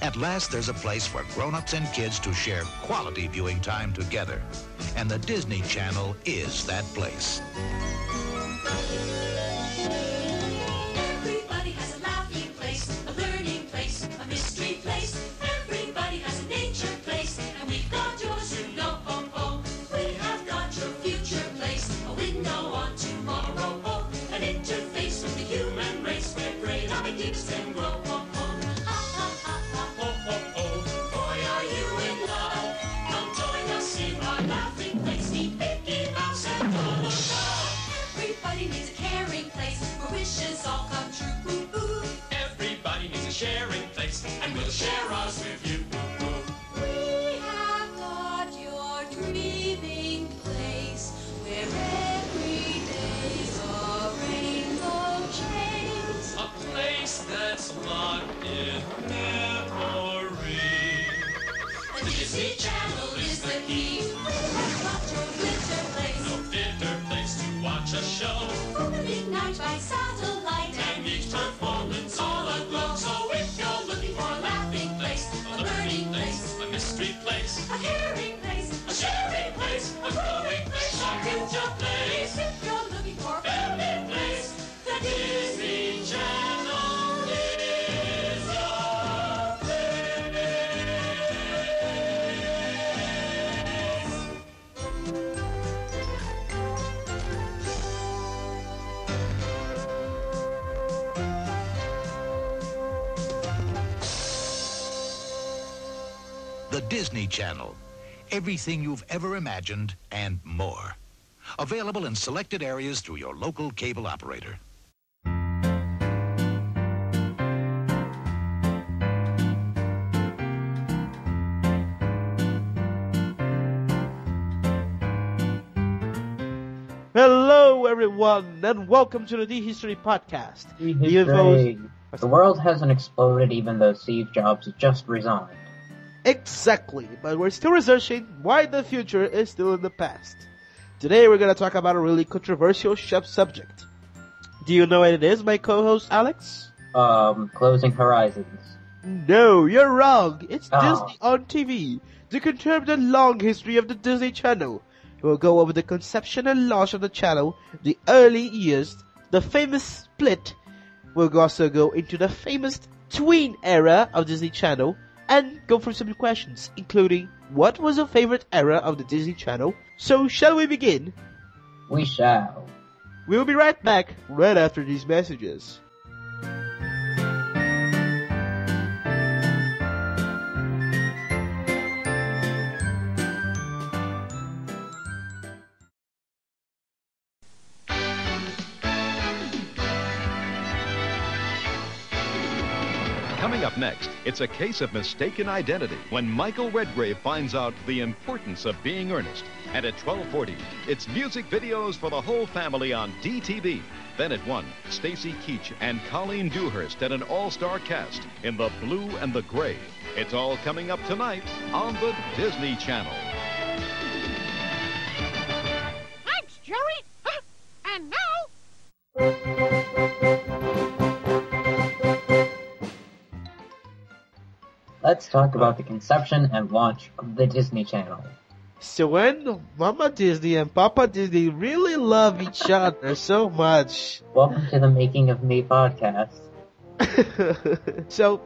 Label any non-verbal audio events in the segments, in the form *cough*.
At last, there's a place for grown-ups and kids to share quality viewing time together. And the Disney Channel is that place. Everything you've ever imagined and more. Available in selected areas through your local cable operator. Hello, everyone, and welcome to the D History Podcast. History. UFOs The world hasn't exploded even though Steve Jobs just resigned. Exactly, but we're still researching why the future is still in the past. Today, we're going to talk about a really controversial sub- subject. Do you know what it is, my co-host Alex? Um, closing horizons. No, you're wrong. It's Oh. Disney on TV. The long history of the Disney Channel, we'll go over the conception and launch of the channel, the early years, the famous split. We'll also go into the famous tween era of Disney Channel, and go through some questions, including what was your favorite era of the Disney Channel. So, shall we begin? We shall. We'll be right back right after these messages. It's a case of mistaken identity when Michael Redgrave finds out the importance of being earnest. And at 1240, it's music videos for the whole family on DTV. Then at 1, Stacy Keach and Colleen Dewhurst and an all-star cast in The Blue and the Gray. It's all coming up tonight on the Disney Channel. Thanks, Jerry. And now, Let's talk about uh. the conception and launch of the Disney Channel. So when Mama Disney and Papa Disney really love each other so much. Welcome to the Making of Me podcast. *laughs* so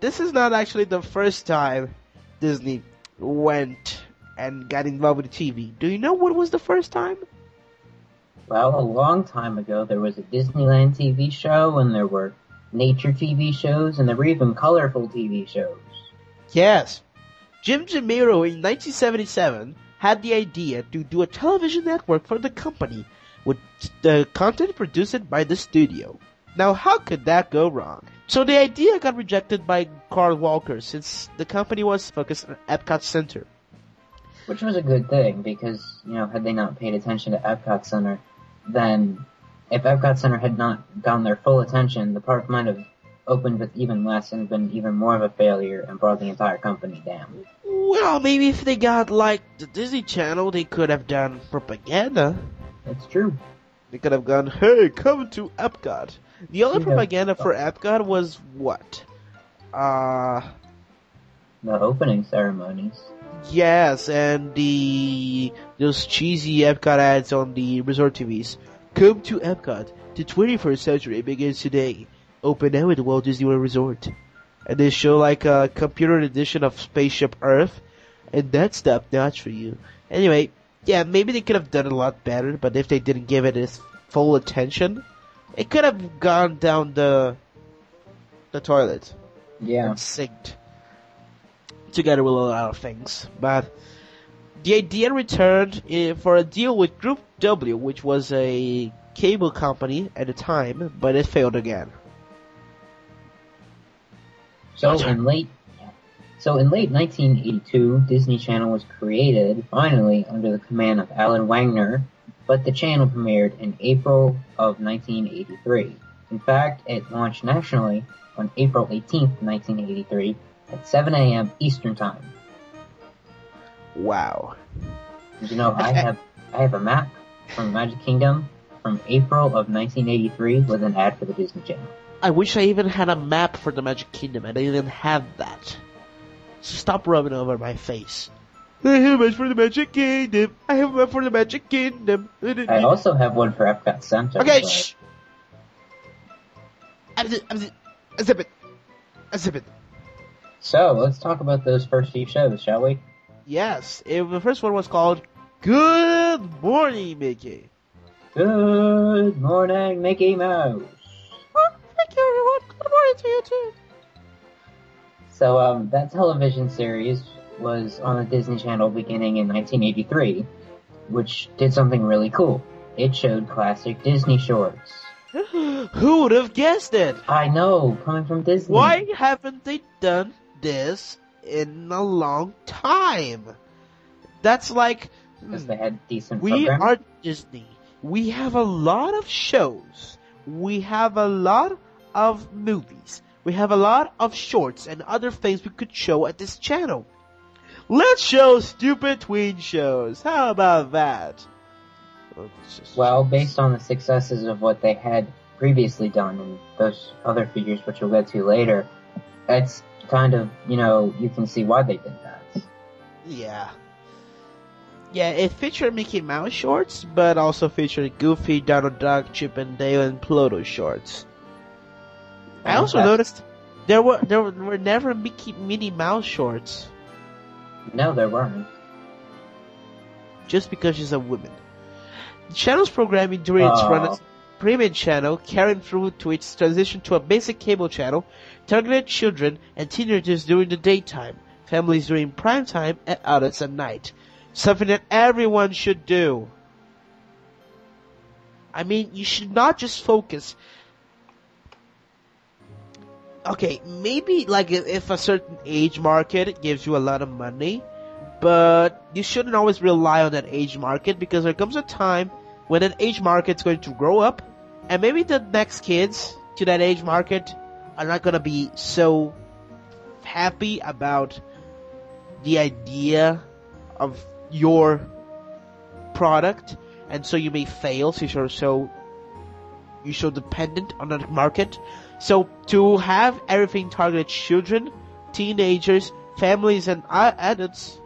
this is not actually the first time Disney went and got involved with TV. Do you know what was the first time? Well, a long time ago, there was a Disneyland TV show, and there were nature TV shows, and there were even colorful TV shows. Yes. Jim Jimirro in 1977 had the idea to do a television network for the company with the content produced by the studio. Now, how could that go wrong? So the idea got rejected by Card Walker since the company was focused on Epcot Center. Which was a good thing, because, you know, had they not paid attention to Epcot Center, then if Epcot Center had not gotten their full attention, the park might have opened with even less and been even more of a failure and brought the entire company down. Well, maybe if they got like the Disney Channel, they could have done propaganda. That's true. They could have gone, "Hey, come to Epcot." The only propaganda for Epcot was what? uh, The opening ceremonies. yes, and the those cheesy Epcot ads on the resort TVs. Come to Epcot. The 21st century begins today. Open now at the Walt Disney World Resort. And they show like a computer edition of Spaceship Earth, and that's top notch for you. Anyway, yeah, maybe they could have done a lot better, but if they didn't give it its full attention, it could have gone down the the toilet Yeah. and synced together with a lot of things. But the idea returned eh, for a deal with Group W, which was a cable company at the time, but it failed again. So in late, so in late 1982, Disney Channel was created finally under the command of Alan Wagner, but the channel premiered in April of 1983. In fact, it launched nationally on April 18th, 1983, at 7 a.m. Eastern Time. Wow. You know I have I have a map from Magic Kingdom from April of 1983 with an ad for the Disney Channel. I wish I even had a map for the Magic Kingdom, and I didn't have that. So stop rubbing over my face. I have a map for the Magic Kingdom. I have a map for the Magic Kingdom. I also have one for Epcot Center. Okay, but- shh. Unzip, unzip, unzip it. Unzip it. So let's talk about those first few shows, shall we? Yes, it, the first one was called Good Morning, Mickey. Good morning, Mickey Mouse. Oh, thank you, everyone. Good morning to you, too. So um, that television series was on the Disney Channel beginning in 1983, which did something really cool. It showed classic Disney shorts. *gasps* Who would have guessed it? I know, coming from Disney. Why haven't they done this in a long time? That's like Because they hmm. had decent we programming. are Disney. We have a lot of shows. We have a lot of movies. We have a lot of shorts and other things we could show at this channel. Let's show stupid tween shows. How about that? Well, based on the successes of what they had previously done and those other figures, which we'll get to later, that's kind of, you know, you can see why they did that. Yeah. Yeah, it featured Mickey Mouse shorts, but also featured Goofy, Donald Duck, Chip and Dale, and Pluto shorts. I also noticed there were there were never Mickey Minnie Mouse shorts, No, there weren't. just because she's a woman. The channel's programming during its run as premium channel carried through to its transition to a basic cable channel, targeted children and teenagers during the daytime, families during prime time, and adults at night. Something that everyone should do. I mean, you should not just focus. Okay, maybe like if, a certain age market gives you a lot of money, but you shouldn't always rely on that age market because there comes a time when an age market's going to grow up, and maybe the next kids to that age market are not gonna be so happy about the idea of your product, and so you may fail since you're so you're so dependent on that market. So to have everything targeted children, teenagers, families, and adults,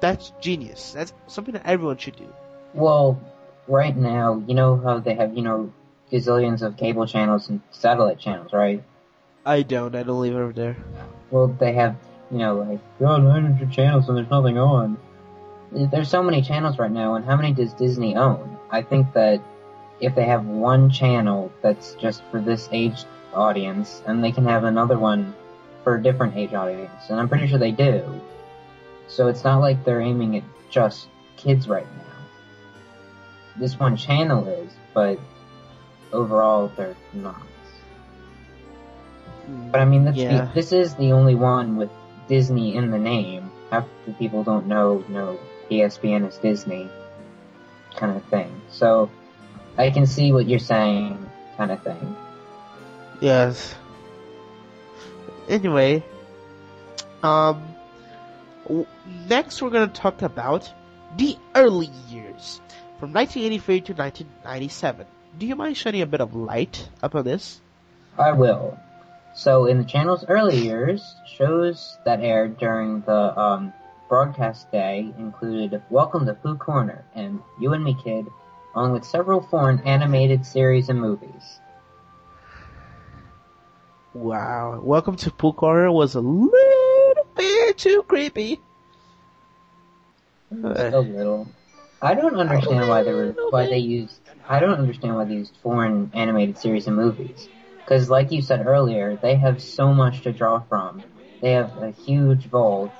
that's genius. That's something that everyone should do. Well, right now, you know how they have, you know, gazillions of cable channels and satellite channels, right? I don't. I don't live over there. Well, they have, you know, like, oh, 900 channels and there's nothing on. There's so many channels right now, and how many does Disney own? I think that if they have one channel that's just for this age audience, and they can have another one for a different age audience, and I'm pretty sure they do. So it's not like they're aiming at just kids right now. This one channel is, but overall they're not. But I mean, that's Yeah. the, this is the only one with Disney in the name. Half the people don't know, know E ESPN is Disney, kind of thing. So I can see what you're saying, kind of thing. Yes. Anyway, um, w- next we're gonna talk about the early years from 1983 to 1997. Do you mind shedding a bit of light upon this? I will. So in the channel's early years, shows that aired during the um, broadcast day included Welcome to Pooh Corner and You and Me Kid, along with several foreign animated series and movies. Wow. Welcome to Pooh Corner was a little bit too creepy. A little. I don't understand why they were why they used. I don't understand why they used foreign animated series and movies. Because, like you said earlier, they have so much to draw from. They have a huge vault,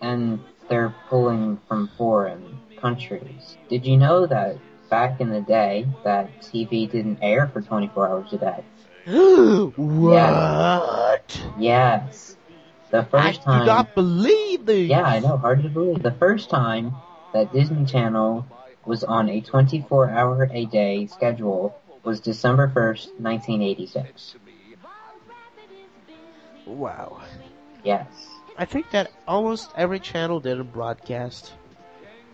and they're pulling from foreign countries. Did you know that back in the day that TV didn't air for 24 hours a day? *gasps* what? Yes. The first I first do not believe this. Yeah, I know, hard to believe. The first time that Disney Channel was on a 24 hour a day schedule was December 1st, 1986. Wow. Yes. I think that almost every channel did a broadcast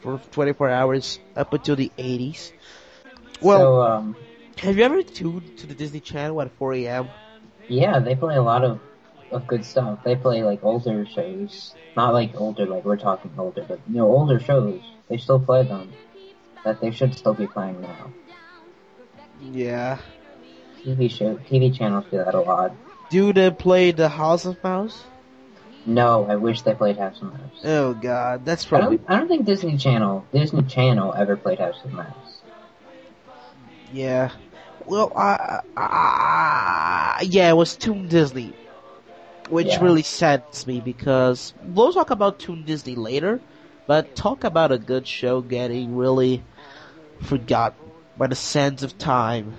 for 24 hours up until the 80s. Well, so, um, have you ever tuned to the Disney Channel at 4 a.m.? yeah, they play a lot of, of good stuff. They play like older shows. Not like older, like we're talking older, but you know, older shows. They still play them. That they should still be playing now. Yeah. TV show, TV channels do that a lot. Do they play the House of Mouse? No, I wish they played House of Mouse. Oh god, that's I probably don't, I don't think Disney Channel, Disney Channel ever played House of Mouse. yeah. Well, I, I, yeah, it was Toon Disney, which Yeah. really saddens me because we'll talk about Toon Disney later, but talk about a good show getting really forgotten by the sands of time.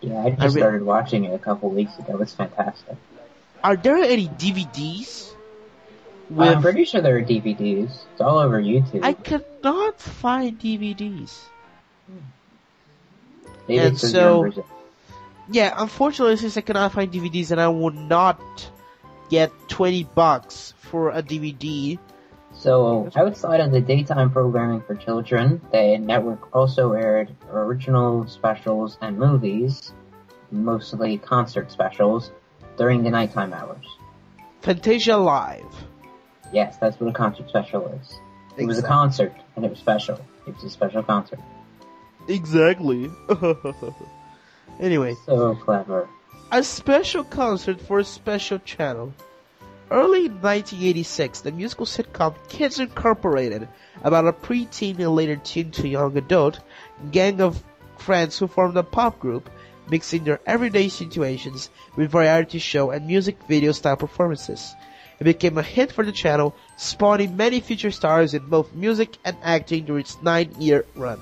Yeah, I just I re- started watching it a couple weeks ago. It's fantastic. Are there any DVDs? I'm um, pretty sure there are DVDs. It's all over YouTube. I cannot find DVDs. Maybe and so- you're in Brazil. Yeah, unfortunately, since I cannot find DVDs, and I will not get twenty bucks for a DVD. So, outside of the daytime programming for children, the network also aired original specials and movies, mostly concert specials, during the nighttime hours. Fantasia Live. Yes, that's what a concert special is. It was a concert, and it was special. It was a special concert. Exactly. *laughs* anyway, So clever. a special concert for a special channel. Early 1986, the musical sitcom Kids Incorporated, about a preteen and later teen to young adult gang of friends who formed a pop group, mixing their everyday situations with variety show and music video style performances. It became a hit for the channel, spawning many future stars in both music and acting during its nine-year run.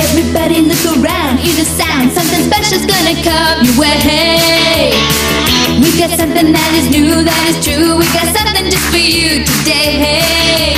Everybody look around, hear the sound. Something special's gonna come your way. We got something that is new, that is true. We got something just for you today.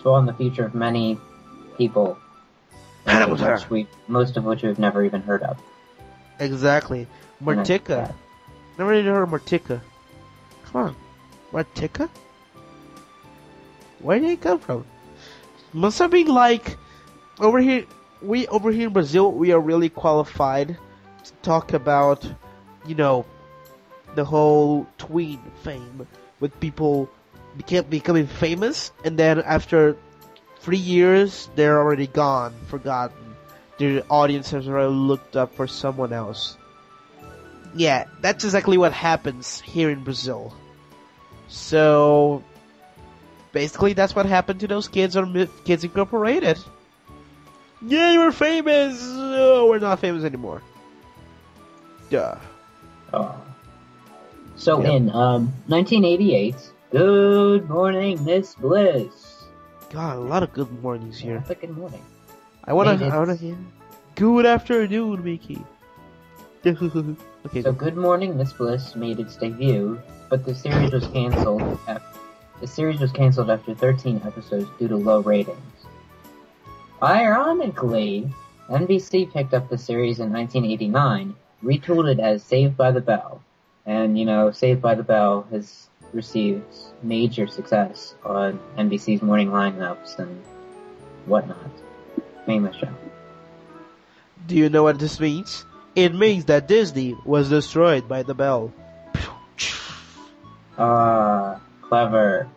It uh, the future of many people, And it most was of, her. which we, most of which we've never even heard of. Exactly. And Martika. Never even heard of Martika. Come on. Martika? Where did it come from? Must have been like over here we over here in Brazil we are really qualified to talk about you know, the whole tween fame with people became becoming famous, and then after three years, they're already gone, forgotten. Their audience has already looked up for someone else. Yeah, that's exactly what happens here in Brazil. So, basically, that's what happened to those kids on Kids Incorporated. Yeah, you were famous. Oh, we're not famous anymore. Duh. Oh. So in um 1988, Good Morning Miss Bliss. God, a lot of good mornings here. A good morning. I wanna. I wanna hear. Good afternoon, Mickey. *laughs* okay, So Good Morning Miss Bliss made its debut, but the series was canceled. Af- the series was canceled after 13 episodes due to low ratings. Ironically, NBC picked up the series in 1989, retooled it as Saved by the Bell, and you know, Saved by the Bell has received major success on NBC's morning lineups and whatnot. Famous show. do you know what this means? It means that Disney was destroyed by the bell. Ah, clever.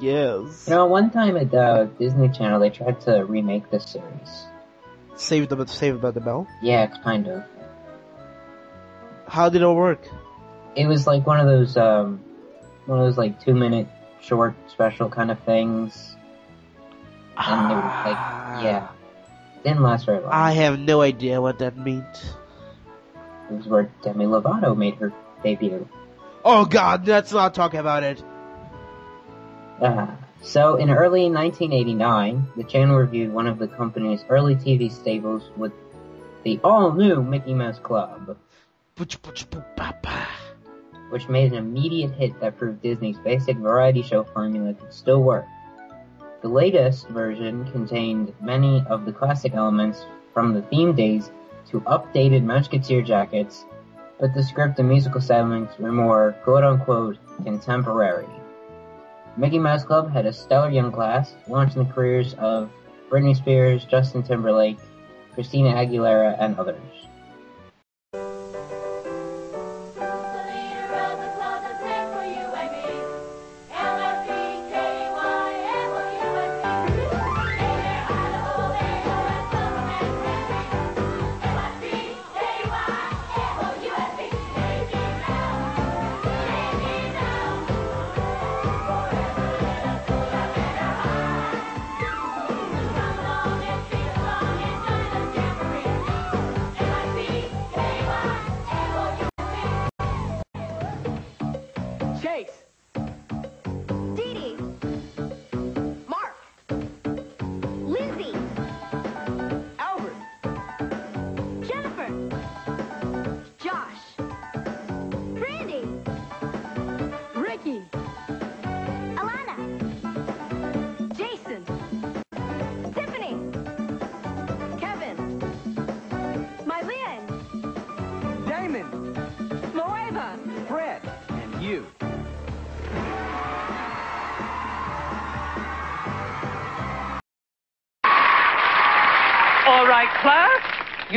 Yes. You know, one time at the Disney Channel, they tried to remake this series. Save by, saved by the bell. Yeah, kind of. How did it work? It was like one of those, um, one of those like two minute short special kind of things. And it was like, yeah. Didn't last very long. I have no idea what that means. It was where Demi Lovato made her debut. Oh God, let's not talk about it. Ah. So, in early 1989, the channel reviewed one of the company's early TV staples with the all-new Mickey Mouse Club. Which made an immediate hit that proved Disney's basic variety show formula could still work. The latest version contained many of the classic elements from the theme days to updated Musketeer jackets, but the script and musical segments were more quote-unquote contemporary. Mickey Mouse Club had a stellar young class, launching the careers of Britney Spears, Justin Timberlake, Christina Aguilera, and others.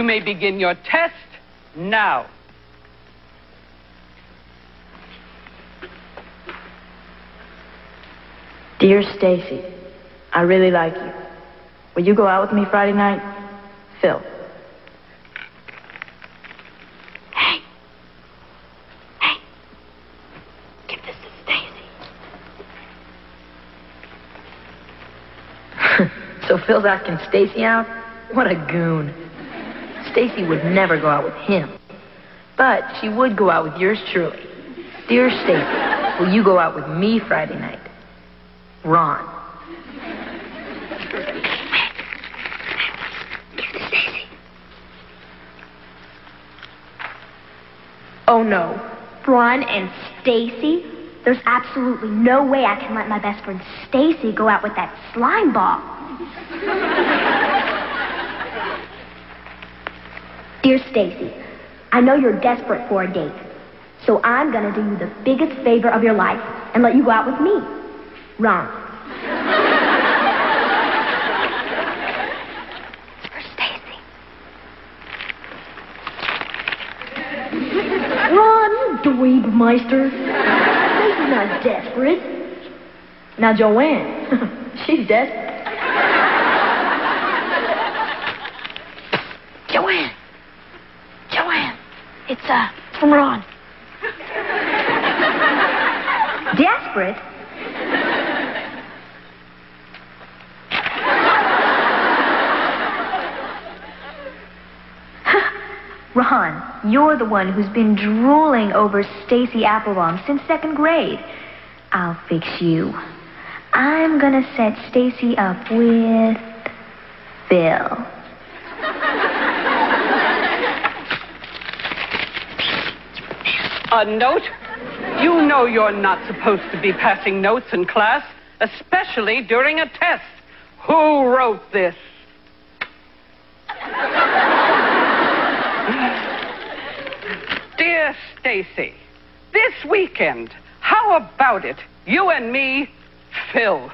You may begin your test now. Dear Stacy, I really like you. Will you go out with me Friday night? Phil. Hey. Hey. Give this to Stacy. *laughs* so Phil's asking Stacy out? What a goon. Stacy would never go out with him. But she would go out with yours truly. Dear Stacy, will you go out with me Friday night? Ron. Oh no. Ron and Stacy. There's absolutely no way I can let my best friend Stacy go out with that slime ball. Dear Stacy, I know you're desperate for a date. So I'm gonna do you the biggest favor of your life and let you go out with me. Ron. For Stacy. Dweeb Meister. Stacy's not desperate. Now, Joanne, *laughs* she's desperate. Joanne! Joanne! From Ron. Desperate? *laughs* Ron, you're the one who's been drooling over Stacy Applebaum since second grade. I'll fix you. I'm gonna set Stacy up with Bill. A note? You know you're not supposed to be passing notes in class, especially during a test. Who wrote this? Dear Stacy, this weekend, how about it? You and me, Phil.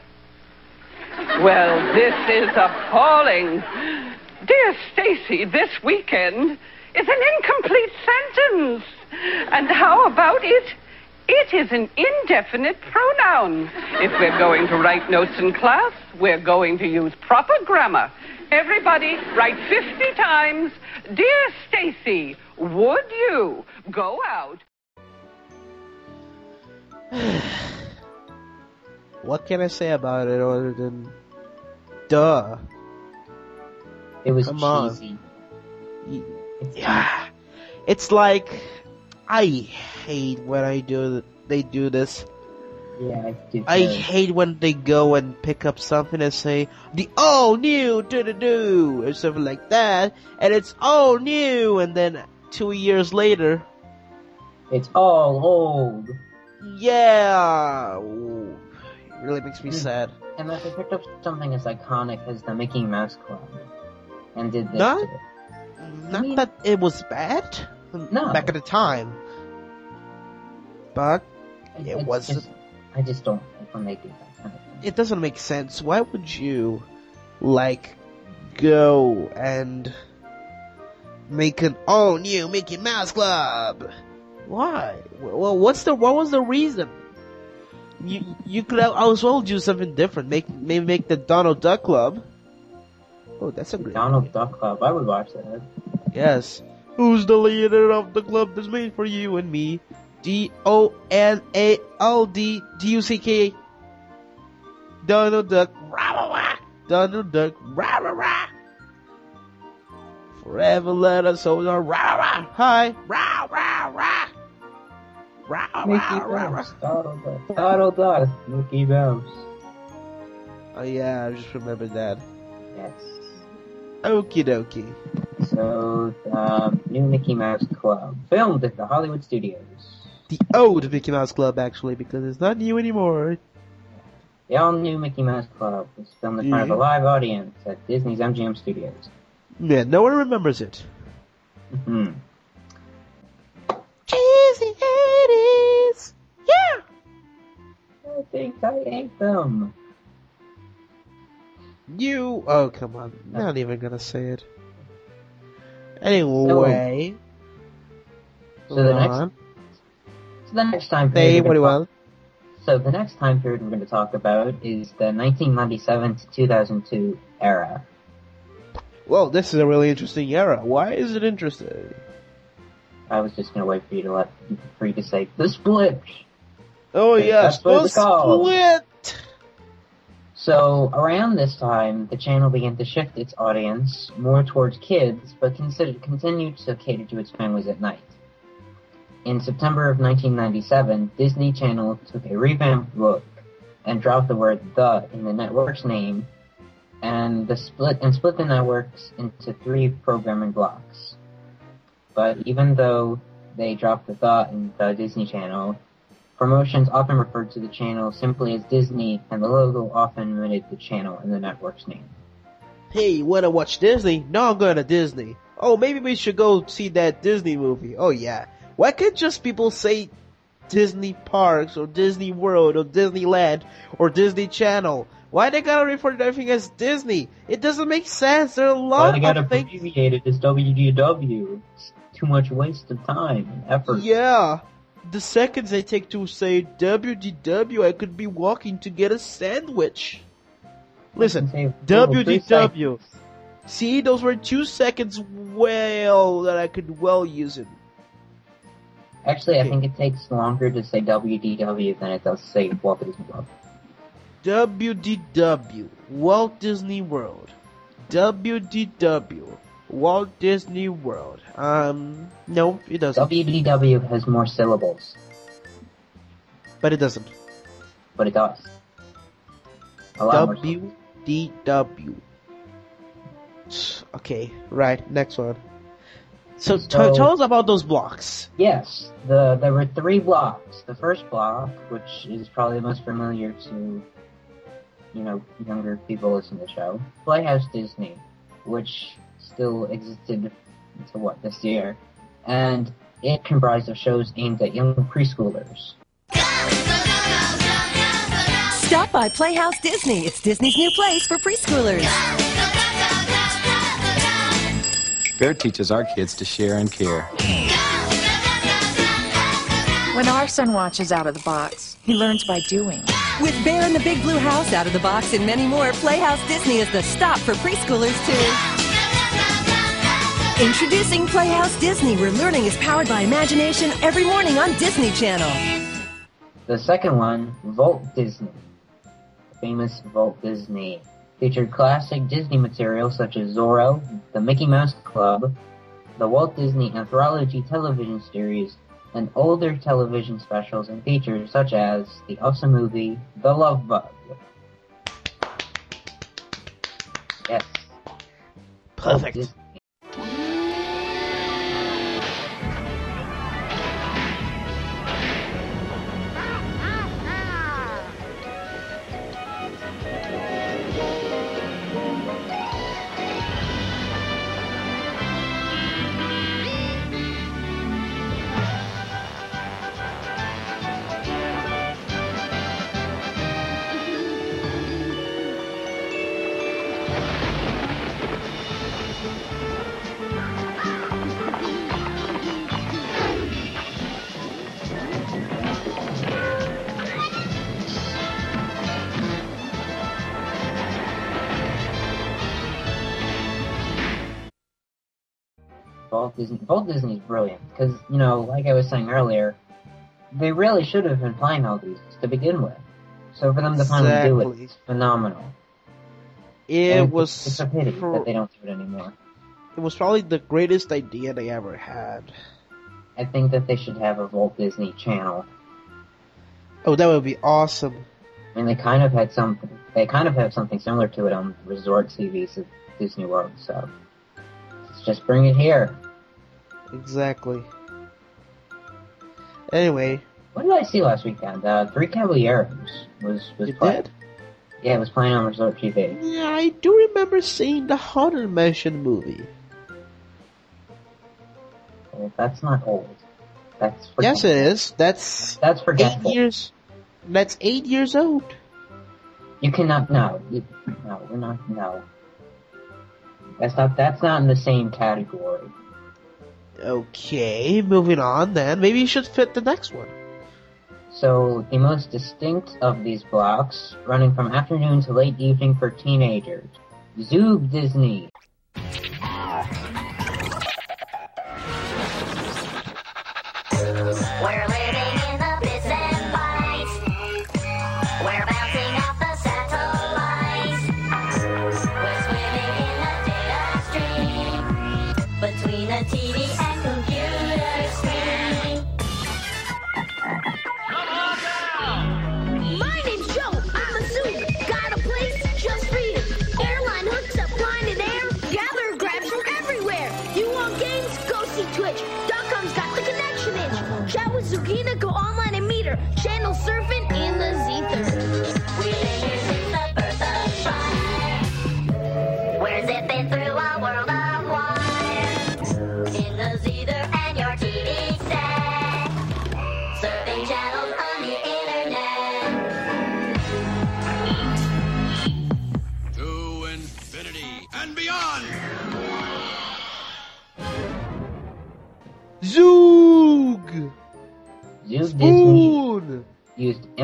Well, this is appalling. Dear Stacy, this weekend is an incomplete sentence. And how about it? It is an indefinite pronoun. If we're going to write notes in class, we're going to use proper grammar. Everybody, write 50 times. Dear Stacy, would you go out? *sighs* What can I say about it other than, duh? It was Come cheesy. Y- It's Yeah, it's like I hate when I do they do this. Yeah, I hate when they go and pick up something and say the all new do do do or something like that, and it's all new, and then two years later, It's all old. yeah, ooh, it really makes me Hmm. sad. And if they picked up something as iconic as the Mickey Mouse Club and did this Mm-hmm. Not- it. Not mean- that it was bad No. back at the time, but it It's wasn't. Just, I just don't like when they do that kind of thing. it doesn't make sense. Why would you, like, go and make an all new Mickey Mouse Club? Why? Well, what's the what was the reason? You you could have as well do something different. Make maybe make the Donald Duck Club. Oh, that's a great. Donald Duck uh, Club, I would watch that. Yes. Who's the leader of the club that's made for you and me? D O N A L D D U C K. Donald Duck. Rah, rah, rah. Donald Duck. Rah, rah, rah. Forever let us hold our rah, rah. Hi. Rah, rah, rah. Rah, Mickey rah, rah, rah. Donald Duck, Donald Duck, Mickey Mouse. Oh yeah, I just remembered that. Yes. Okie dokie. So, the new Mickey Mouse Club, filmed at the Hollywood Studios. The old Mickey Mouse Club actually, because it's not new anymore. The all-new Mickey Mouse Club was filmed in front of a live audience at Disney's MGM Studios. Yeah, no one remembers it. hmm Cheesy 80s. Yeah. I think I ate them. You. Oh, come on. Not even gonna say it. Anyway. So the next- So the next time period what do we're you gonna want. talk- So the next time period we're going to talk about is the 1997 to 2002 era. Well, this is a really interesting era. Why is it interesting? I was just going to wait for you to let for you to say the split. Oh yes, the split. So around this time, the channel began to shift its audience more towards kids, but considered, continued to cater to its families at night. In September of 1997, Disney Channel took a revamped look and dropped the word "the" in the network's name, and the split and split the networks into three programming blocks. But even though they dropped the "the" in the Disney Channel, Promotions often referred to the channel simply as Disney, and the logo often omitted the channel in the network's name. Hey, wanna watch Disney? No, I'm going to Disney. Oh, maybe we should go see that Disney movie. Oh yeah. Why can't just people say Disney Parks or Disney World or Disneyland or Disney Channel? Why they gotta refer to everything as Disney? It doesn't make sense. There are a lot Why they got of things. abbreviated as WDW? It's too much waste of time and effort. Yeah. The seconds I take to say WDW, I could be walking to get a sandwich. Listen, Say, "Oh, three WDW. See, those were two seconds well that I could well use it. Actually, I think it takes longer to say WDW than it does to say Walt Disney World. WDW, Walt Disney World. WDW, Walt Disney World. Um, no, it doesn't. WDW has more syllables, But it doesn't. but it does. A lot. WDW. Okay, right, next one. So, t- So- tell us about those blocks. Yes, the there were three blocks. The first block, which is probably the most familiar to, you know, younger people listening to the show, Playhouse Disney, which still existed until what this year, and it comprised of shows aimed at young preschoolers. Stop by Playhouse Disney. It's Disney's new place for preschoolers. Bear teaches our kids to share and care. When our son watches out of the box, he learns by doing. With Bear in the Big Blue House, Out of the Box, and many more, Playhouse Disney is the stop for preschoolers, too. Introducing Playhouse Disney, where learning is powered by imagination every morning on Disney Channel. The second one, Vault Disney. Famous Vault Disney. Featured classic Disney material such as Zorro, The Mickey Mouse Club, the Walt Disney Anthology television series, and older television specials and features such as the awesome movie The Love Bug. Yes. Walt Perfect. Disney. Walt Disney. Is brilliant because you know, like I was saying earlier, they really should have been playing all these to begin with. So for them to finally do it, it's phenomenal. It And was It's a pity for- that they don't do it anymore. it was probably the greatest idea they ever had. I think that they should have a Walt Disney Channel. Oh, that would be awesome. I mean, they kind of had something. They kind of have something similar to it on resort TVs of Disney World. So let's just bring it here. Exactly. Anyway, What did I see last weekend? Uh, Three Caballeros was was you playing. did? Yeah, it was playing on resort TV. Yeah, I do remember seeing the Haunted Mansion movie. Well, that's not old. That's Yes, it is. That's That's eight forgetful. years. That's eight years old. You cannot. No, you, no, we're not. No, that's not. That's not in the same category. Okay, moving on then. Maybe you should fit the next one. So the most distinct of these blocks, running from afternoon to late evening for teenagers, Zoog Disney. We're Channel surfing?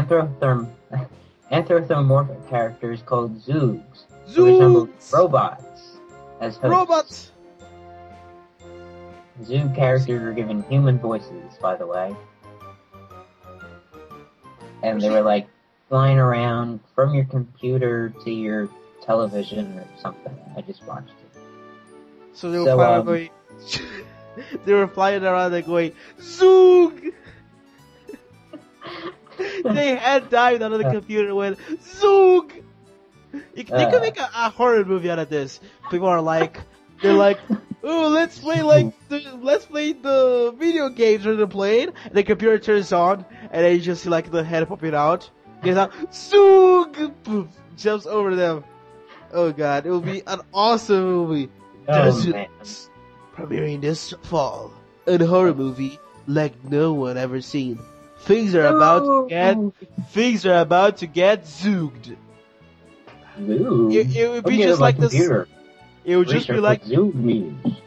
Anthrotherm- *laughs* anthropomorphic characters called Zoogs, who resembled robots as hosts. Robots! Zoog characters were given human voices, by the way. And they were like flying around from your computer to your television or something. I just watched it. So they were So, flying um, going. *laughs* they were flying around and going Zoog. *laughs* *laughs* they had dived of the computer and went Zoog. You, they could Uh. make a, a horror movie out of this. People are like, they're like, oh, let's play like the, let's play the video games on the plane. And the computer turns on, and then you just see like the head popping out. Gets out, Zoog, Poof, jumps over them. Oh god, it will be an awesome movie. Oh, man. Premiering this fall, a horror movie like no one ever seen. Things are about to get, things are about to get zooged. Zoog? It, it would be Okay, just like this. computer. It would just be like, what Zoog means.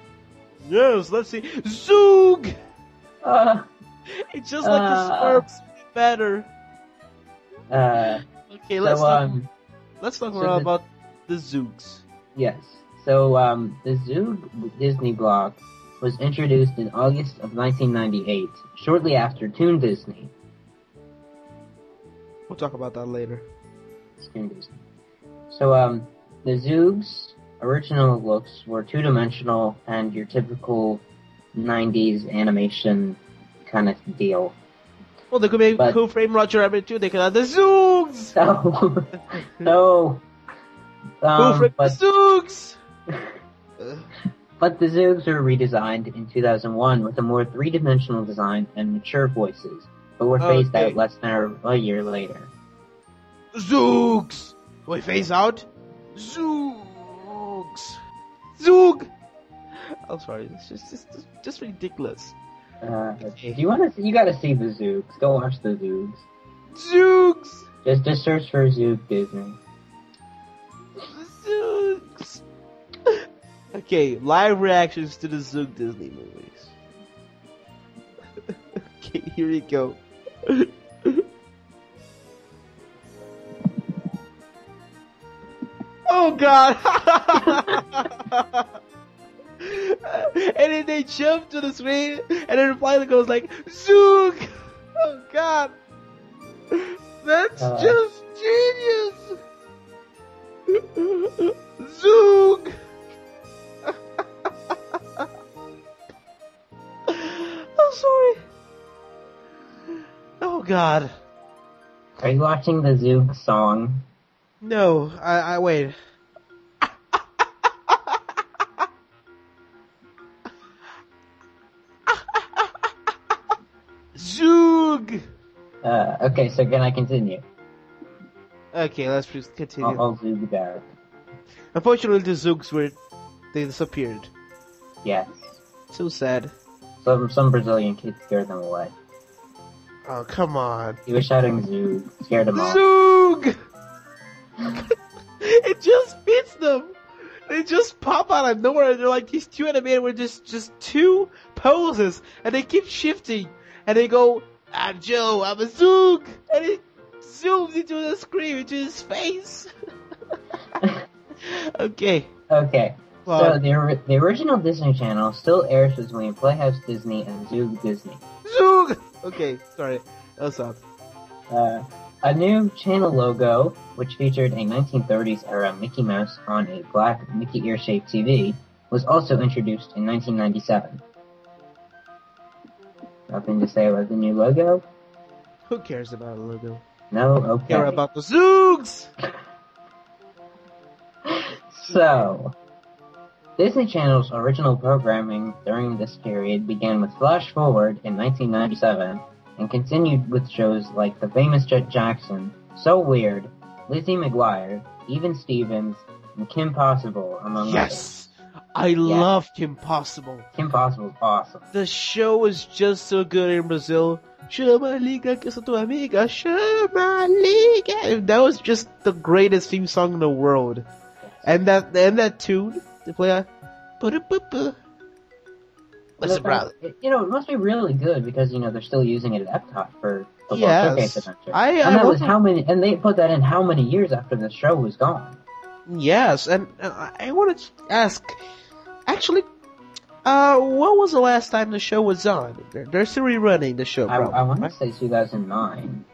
yes, let's see, zoog. Uh, It's just like the uh, Smurfs, better. uh, Okay, let's so, talk. um, let's talk so more the- about the zoogs. Yes. So um, the Zoog Disney blog was introduced in August of 1998, shortly after Toon Disney. We'll talk about that later. Toon Disney. So um, the Zoogs' original looks were two-dimensional and your typical 90s animation kind of deal. Well, they could make But- Who Framed Roger Rabbit too. They could have the zoogs. *laughs* No, no. Who Um, Framed but the zoogs? *laughs* But the Zoogs were redesigned in 2001 with a more three-dimensional design and mature voices, but were phased Okay. out less than a, a year later. Zoogs. We phase out. Zoogs. Zoog. I'm sorry. It's just just just, just ridiculous. Uh, do you want to? You got to see the Zoogs. Go watch the Zoogs. Zoogs. Just just search for Zoog Disney. Okay, live reactions to the Zoog Disney movies. *laughs* okay, here we go. *laughs* oh god! *laughs* and then they jump to the screen, and then the pilot goes like, Zoog! Oh god! That's Uh. just genius! Zoog! Sorry. Oh god. Are you watching the Zoog song? No, I, I wait. Zoog! Uh, okay, so can I continue? Okay, let's just continue. I'll, I'll Zoog. Unfortunately, the Zoogs were they disappeared. Yes. So sad. Some some Brazilian kid scared them away. Oh come on. He was shouting Zoog, scared them off. Zoog! *laughs* it just fits them. They just pop out of nowhere. They're like these two animated with just just two poses, and they keep shifting, and they go, "I'm Joe, I'm a Zoog," and it zooms into the screen into his face. *laughs* *laughs* okay. Okay. Well- so the, the original Disney Channel still airs between Playhouse Disney and Zoog Disney. Zoog. Okay, sorry. That's up. Uh, a new channel logo, which featured a 1930s era Mickey Mouse on a black Mickey ear-shaped TV, was also introduced in 1997. Nothing to say about the new logo? Who cares about a logo? No? Okay. Care about the Zoogs. *laughs* So, Disney Channel's original programming during this period began with Flash Forward in 1997 and continued with shows like The Famous Jet Jackson, So Weird, Lizzie McGuire, Even Stevens, and Kim Possible, among others. Yes, I love Kim Possible. Kim Possible's awesome. The show was just so good in Brazil. Chama liga que sou tua amiga, chama liga. That was just the greatest theme song in the world. And that and that tune, they play a ba-da-ba-ba. Listen, brother. You know, it must be really good because, you know, they're still using it at Epcot for Football Yes. Showcase Adventure. I- and I that was how many, and they put that in how many years after the show was gone? Yes, and uh, I wanted to ask, actually, uh, what was the last time the show was on? They're, they're still rerunning the show, I, probably, I want to say 2009.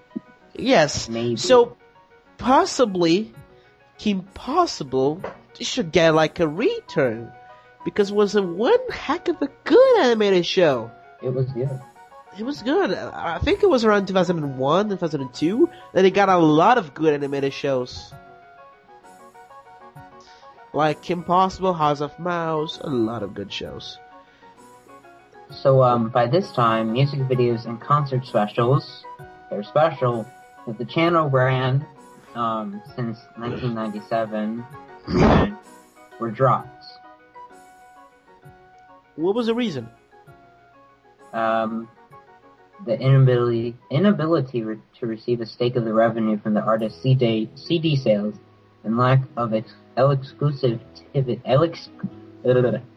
Yes. Maybe. So, possibly, Kim Possible should get like a return, because it was a one heck of a good animated show. It was good. It was good. I think it was around 2001, 2002. Then it got a lot of good animated shows. Like Impossible, House of Mouse, a lot of good shows. So um, by this time, music videos and concert specials, they're special, that the channel ran um, since 1997, and *coughs* were dropped. What was the reason? Um, the inability inability re- to receive a stake of the revenue from the artist's CD, CD sales and lack of ex- exclusivity, elex, elex,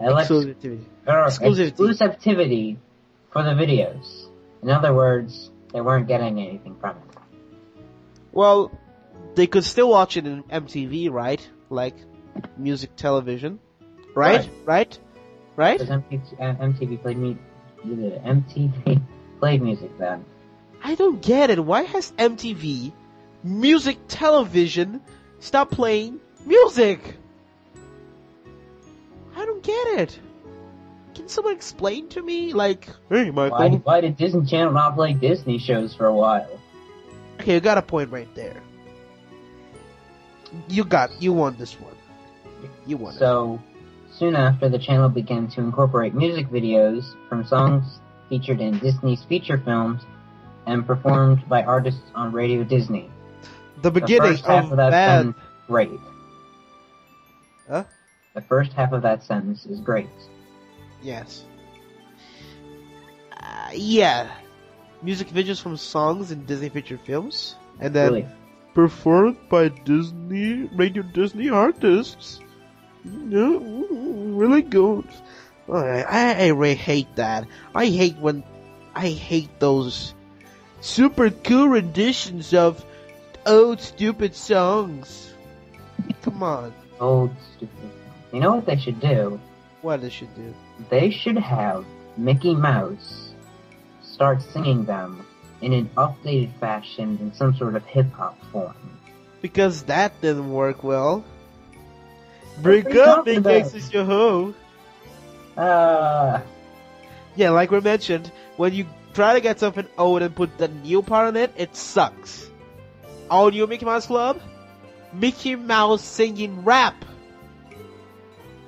Exclusivity. exclusivity for the videos. In other words, they weren't getting anything from it. Well, they could still watch it in MTV, right? Like music television, right? Right? Right? Because MTV, uh, MTV played me, MTV *laughs* played music then. I don't get it. Why has MTV, music television, stop playing music? I don't get it. Can someone explain to me? Like, hey, Michael. Why, why did Disney Channel not play Disney shows for a while? Okay, you got a point right there. You got, you won this one. You won it. So, soon after, the channel began to incorporate music videos from songs featured in Disney's feature films and performed by artists on Radio Disney. The beginning first half of of that that. sentence, great. Huh? The first half of that sentence is great. Yes. Uh, yeah. Music videos from songs in Disney feature films, and then Really. Performed by Disney Radio Disney artists. No, really good. Oh, I, I really hate that. I hate when I hate those super cool renditions of old stupid songs. Come on, Old stupid. You know what they should do? what they should do? They should have Mickey Mouse start singing them in an updated fashion in some sort of hip hop form. Because that didn't work well. Break up in case it's your hoe. Ah, Yeah, like we mentioned, when you try to get something old and put the new part on it, it sucks. All new Mickey Mouse Club? Mickey Mouse singing rap.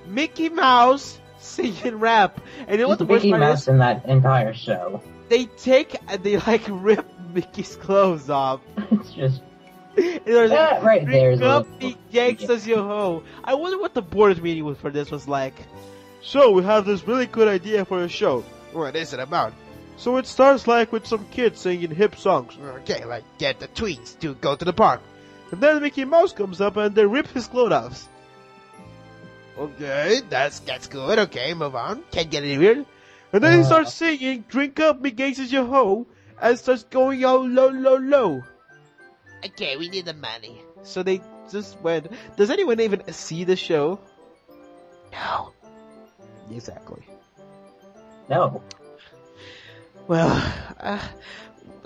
Mickey Mouse singing rap. And you know what the worst Mickey Mouse in that entire show. They take and they like *laughs* rip Mickey's clothes off. *laughs* It's just And they're like, that right there is Bring a up little- the gangsters, yo ho. I wonder what the board meeting was for this was like. So we have this really good idea for a show. What is it about? So it starts like with some kids singing hip songs. Okay, like get the tweets to go to the park. And then Mickey Mouse comes up and they rip his clothes off. Okay, that's that's good. Okay, move on. Can't get any weird. And then he Uh. starts singing "Drink Up, Me Gangsters Yo Ho" and starts going out low, low, low. Okay, we need the money. So they just went. Does anyone even see the show? No. Exactly. no. Well, uh,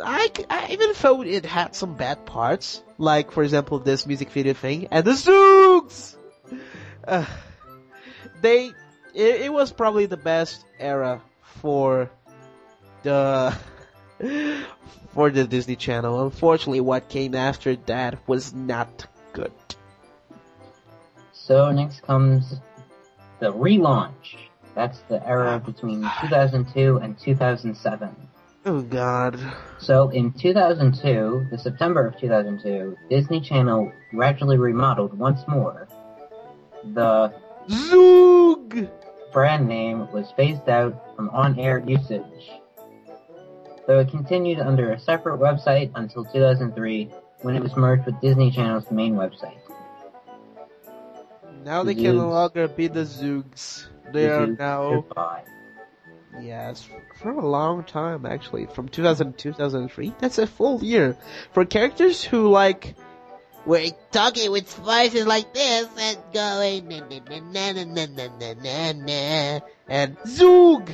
I, I even thought it had some bad parts, like for example this music video thing and the Zoogs. Uh, they, it, it was probably the best era for the *laughs* for the Disney Channel. Unfortunately, what came after that was not good. So next comes the relaunch. That's the era ah. between 2002 and 2007. Oh God. So in 2002, the September of 2002, Disney Channel gradually remodeled once more. The Zoog brand name was phased out from on-air usage. Though it continued under a separate website until 2003, when it was merged with Disney Channel's main website. Now they can no longer be the Zoogs. They are Zoogs now Goodbye. Yes, for a long time actually, from 2000 to 2003. That's a full year for characters who like We're talking with voices like this and going na na na na na na na na na. and Zoog.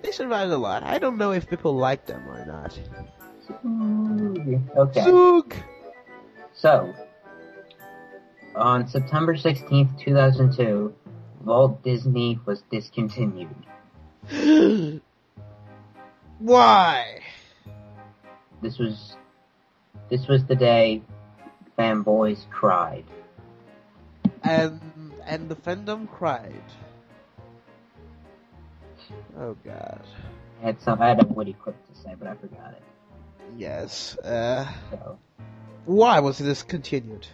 They survived a lot. I don't know if people like them or not. Okay. Zoog. So, on September 16th, 2002, Walt Disney was discontinued. Why? This was this was the day fanboys cried. And and the fandom cried. Oh god. I had some I had a witty quip to say, but I forgot it. Yes. Uh, So why was it discontinued?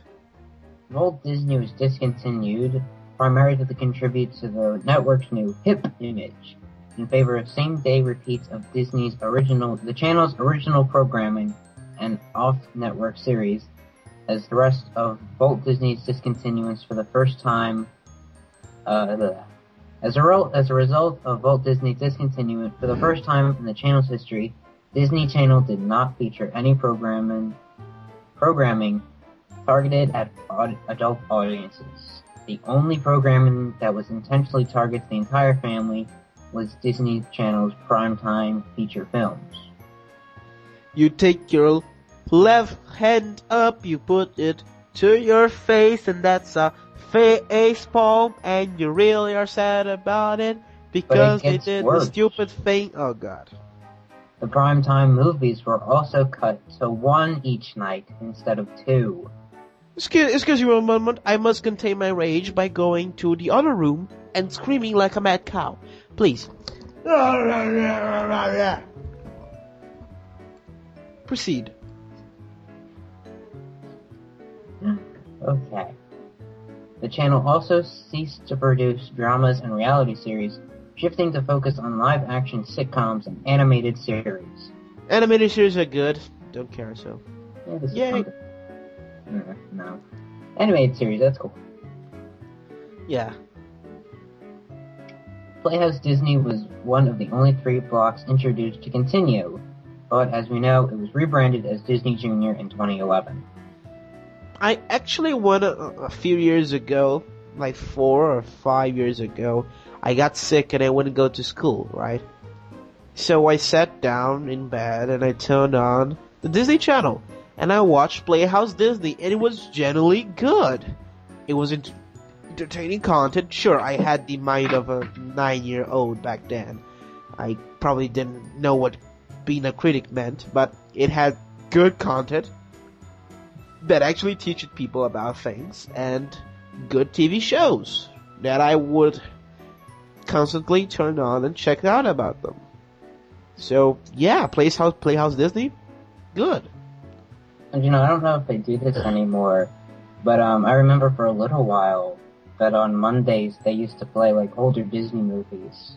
Walt Disney was discontinued primarily to contribute to the network's new hip image in favor of same-day repeats of Disney's original, the channel's original programming and off-network series, as the rest of Walt Disney's discontinuance for the first time. Uh, as a result, as a result of Walt Disney's discontinuance for the first time in the channel's history, Disney Channel did not feature any programming programming targeted at adult audiences. The only programming that was intentionally targeted to the entire family was Disney Channel's primetime feature films. You take your left hand up, you put it to your face, and that's a face palm, and you really are sad about it because they gets did worse. the stupid thing. Oh god. The primetime movies were also cut to one each night instead of two. Excuse, excuse me a moment. I must contain my rage by going to the other room and screaming like a mad cow. Please. *laughs* Proceed. Okay. The channel also ceased to produce dramas and reality series, shifting to focus on live action sitcoms and animated series. Animated series are good. Don't care so. Yeah, this Yay. fun. Mm, no. Animated series, that's cool. Yeah. Playhouse Disney was one of the only three blocks introduced to continue, but as we know, it was rebranded as Disney Junior in 2011. I actually went a, a few years ago, like four or five years ago. I got sick and I wouldn't go to school, right? So I sat down in bed and I turned on the Disney Channel and I watched Playhouse Disney and it was generally good. It was ent- entertaining content. Sure, I had the mind of a nine year old back then. I probably didn't know what being a critic meant, but it had good content that actually teaches people about things and good TV shows that I would constantly turn on and check out about them. So yeah, Playhouse Playhouse Disney, good. And you know, I don't know if they do this anymore, but um, I remember for a little while that on Mondays they used to play like older Disney movies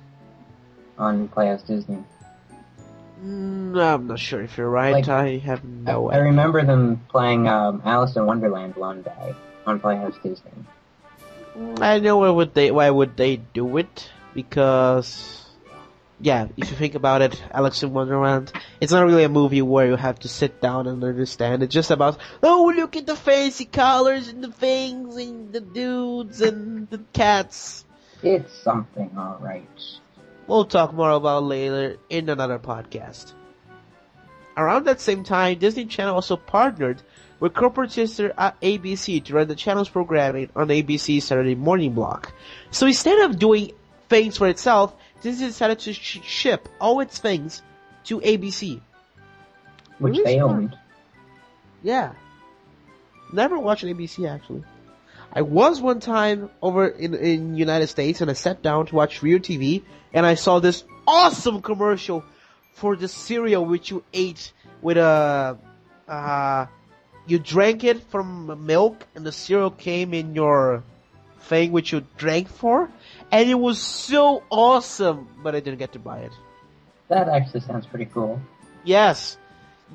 on Playhouse Disney. Mm, I'm not sure if you're right. Like, I have no I idea. remember them playing um, Alice in Wonderland one day on Playhouse Disney. I know why would they why would they do it because yeah, if you think about it, Alex in Wonderland, it's not really a movie where you have to sit down and understand. It's just about oh look at the fancy colors and the things and the dudes and the cats. It's something, alright. We'll talk more about later in another podcast. Around that same time, Disney Channel also partnered with corporate sister at ABC to run the channel's programming on ABC's Saturday morning block. So instead of doing things for itself, Disney decided to sh- ship all its things to ABC. Which Really they smart. owned. Yeah. Never watched ABC actually. I was one time over in in United States and I sat down to watch Real TV and I saw this awesome commercial for the cereal which you ate with a uh you drank it from milk and the cereal came in your thing which you drank for and it was so awesome but I didn't get to buy it. That actually sounds pretty cool. Yes.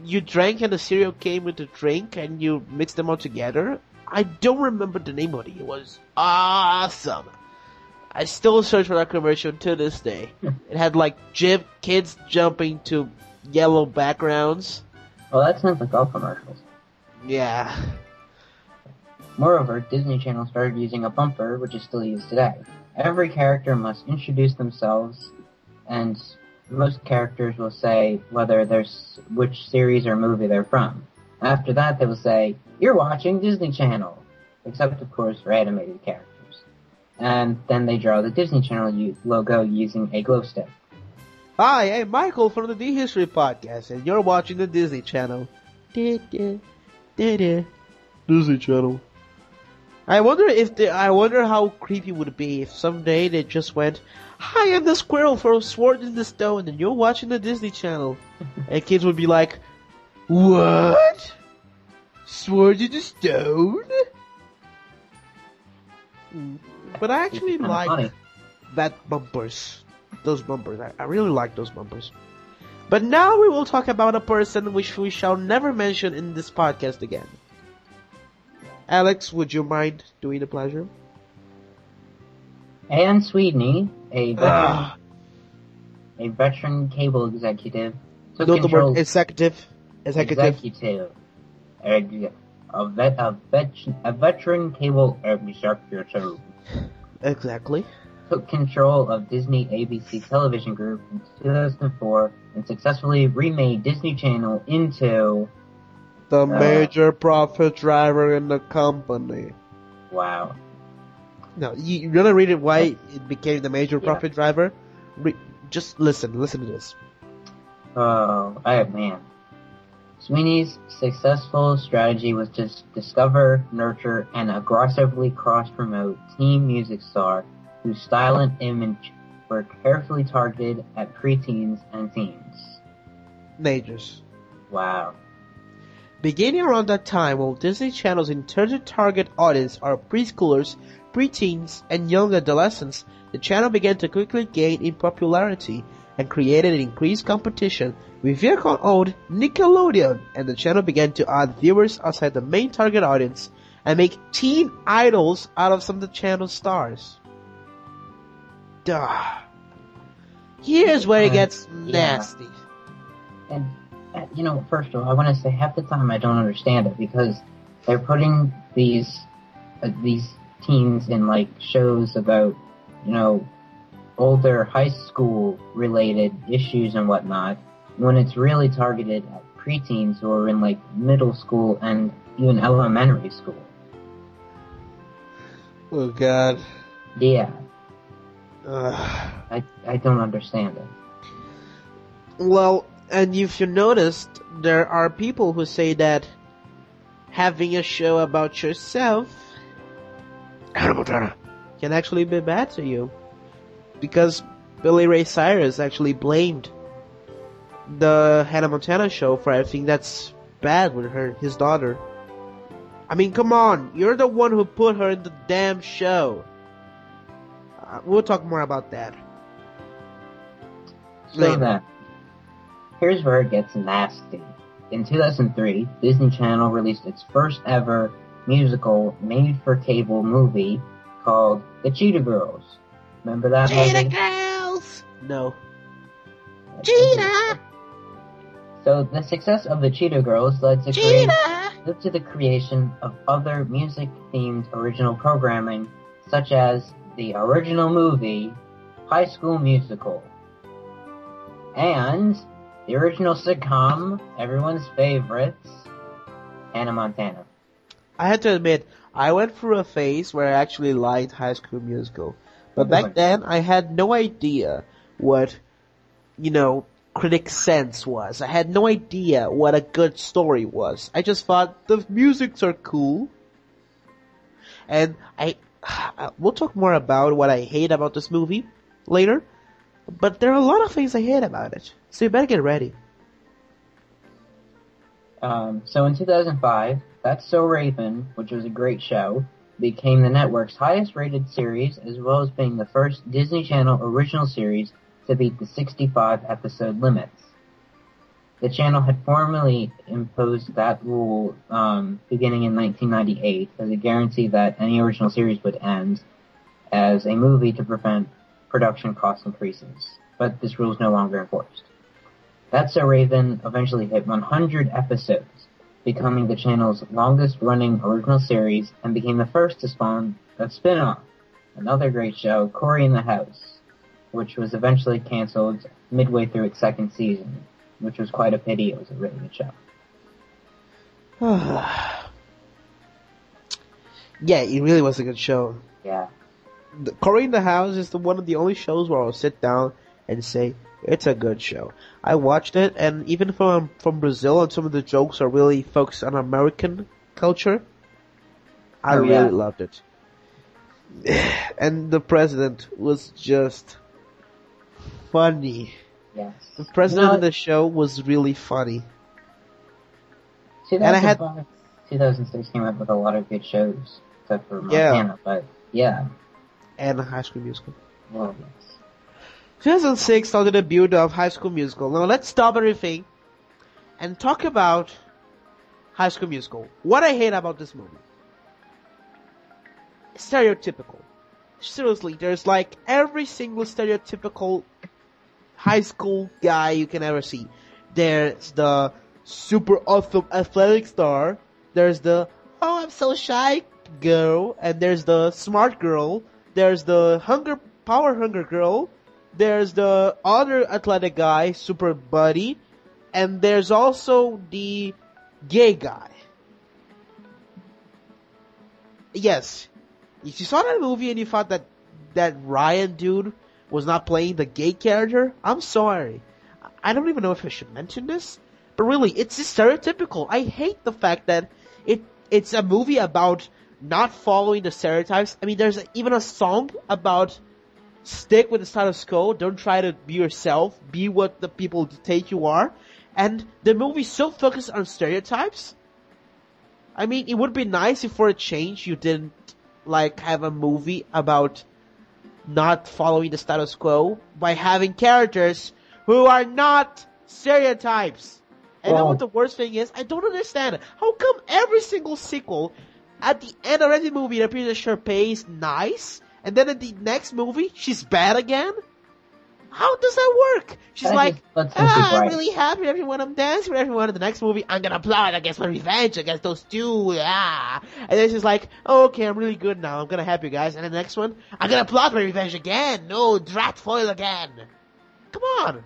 You drank and the cereal came with the drink and you mixed them all together. I don't remember the name of it. It was awesome. I still search for that commercial to this day. Hmm. it had like jib kids jumping to yellow backgrounds. Well, that sounds like all commercials. Yeah. Moreover, Disney Channel started using a bumper, which is still used today. Every character must introduce themselves, and most characters will say whether there's which series or movie they're from. After that, they will say, "You're watching Disney Channel," except of course for animated characters. And then they draw the Disney Channel u- logo using a glow stick. Hi, I'm Michael from the D History Podcast, and you're watching the Disney Channel. Da-da, da-da. Disney Channel. I wonder if they, I wonder how creepy it would be if someday they just went, "Hi, I'm the squirrel from Sword in the Stone, and you're watching the Disney Channel," *laughs* and kids would be like, "What? Sword in the Stone?" But I actually like funny. that bumpers. Those bumpers. I, I really like those bumpers. But now we will talk about a person which we shall never mention in this podcast again. Alex, would you mind doing the pleasure? Anne Sweeney, a veteran, Ah. a veteran cable executive, took control. executive. Executive. executive. Ex- A, vet, a, vet, a veteran cable executive Exactly. took control of Disney ABC television group in 2004 and successfully remade Disney Channel into The Uh. major profit driver in the company. wow. No, you, you wanna read it why it became the major Yeah. profit driver? Re- just listen, listen to this. Oh, I man. Sweeney's successful strategy was to discover, nurture, and aggressively cross-promote teen music star whose style and image were carefully targeted at preteens and teens. Majors. Wow. Beginning around that time, Walt Disney Channel's intended target audience are preschoolers, preteens, and young adolescents, the channel began to quickly gain in popularity and created an increased competition with Viacom-owned Nickelodeon, and the channel began to add viewers outside the main target audience and make teen idols out of some of the channel's stars. Duh. Here's where it gets Yeah. nasty. And, uh, you know, first of all, I want to say half the time I don't understand it because they're putting these, uh, these teens in like shows about, you know, older high school related issues and whatnot when it's really targeted at preteens who are in like middle school and even elementary school. Oh god. Yeah, Ugh. I, I don't understand it. Well, and if you noticed, there are people who say that having a show about yourself can actually be bad to you. Because Billy Ray Cyrus actually blamed the Hannah Montana show for everything that's bad with her, his daughter. I mean, come on, you're the one who put her in the damn show. Uh, we'll talk more about that. So Later. then, here's where it gets nasty. In 2003, Disney Channel released its first ever musical made-for-cable movie called The Cheetah Girls. Remember that movie? Girls! No. Cheetah! So the success of The Cheetah Girls led to, create, led to the creation of other music-themed original programming, such as the original movie High School Musical, and the original sitcom, everyone's favorites, Hannah Montana. I had to admit, I went through a phase where I actually liked High School Musical. But back then, I had no idea what, you know, critic sense was. I had no idea what a good story was. I just thought the musics are cool. And I, we'll talk more about what I hate about this movie later. But there are a lot of things I hate about it. So you better get ready. Um, so in 2005, That's So Raven, which was a great show, became the network's highest rated series as well as being the first Disney Channel original series to beat the 65 episode limits. The channel had formally imposed that rule um, beginning in 1998 as a guarantee that any original series would end. as a movie to prevent production cost increases, but this rule is no longer enforced. That's So Raven eventually hit 100 episodes, becoming the channel's longest running original series and became the first to spawn a spin-off, another great show, Cory in the House, which was eventually cancelled midway through its second season, which was quite a pity. It was a really good show. *sighs* yeah, it really was a good show. Yeah. The Cory in the House is the one of the only shows where I'll sit down and say it's a good show. I watched it, and even from um, from Brazil, and some of the jokes are really focused on American culture. I Oh, yeah. really loved it. *sighs* And the president was just funny. Yes. The president of the show was really funny. And I had- 2006 came up with a lot of good shows, except for Yeah. Montana, but yeah. And High School Musical. Well, yes. 2006 started the debut of High School Musical. Now let's stop everything and talk about High School Musical. What I hate about this movie. Stereotypical. Seriously, there's like every single stereotypical high school guy you can ever see. There's the super awesome athletic star. There's the oh I'm so shy girl, and there's the smart girl. There's the hunger power hunger girl. There's the other athletic guy, super buddy, and there's also the gay guy. Yes, if you saw that movie and you thought that that Ryan dude was not playing the gay character, I'm sorry. I don't even know if I should mention this, but really, it's stereotypical. I hate the fact that it it's a movie about not following the stereotypes. I mean, there's even a song about stick with the status quo. Don't try to be yourself. Be what the people take you are. And the movie's so focused on stereotypes. I mean, it would be nice if for a change you didn't like have a movie about not following the status quo by having characters who are not stereotypes. And you know what the worst thing is? I don't understand. How come every single sequel, at the end of every movie, it appears that Sharpay is nice, and then in the next movie, she's bad again? How does that work? She's I like, just- let's just be ah, I'm really happy with everyone, I'm dancing with everyone. In the next movie, I'm gonna plot against my revenge against those two, ah. And then she's like, oh, okay, I'm really good now, I'm gonna help you guys. And the next one, I'm gonna plot my revenge again. No, drat foil again. Come on.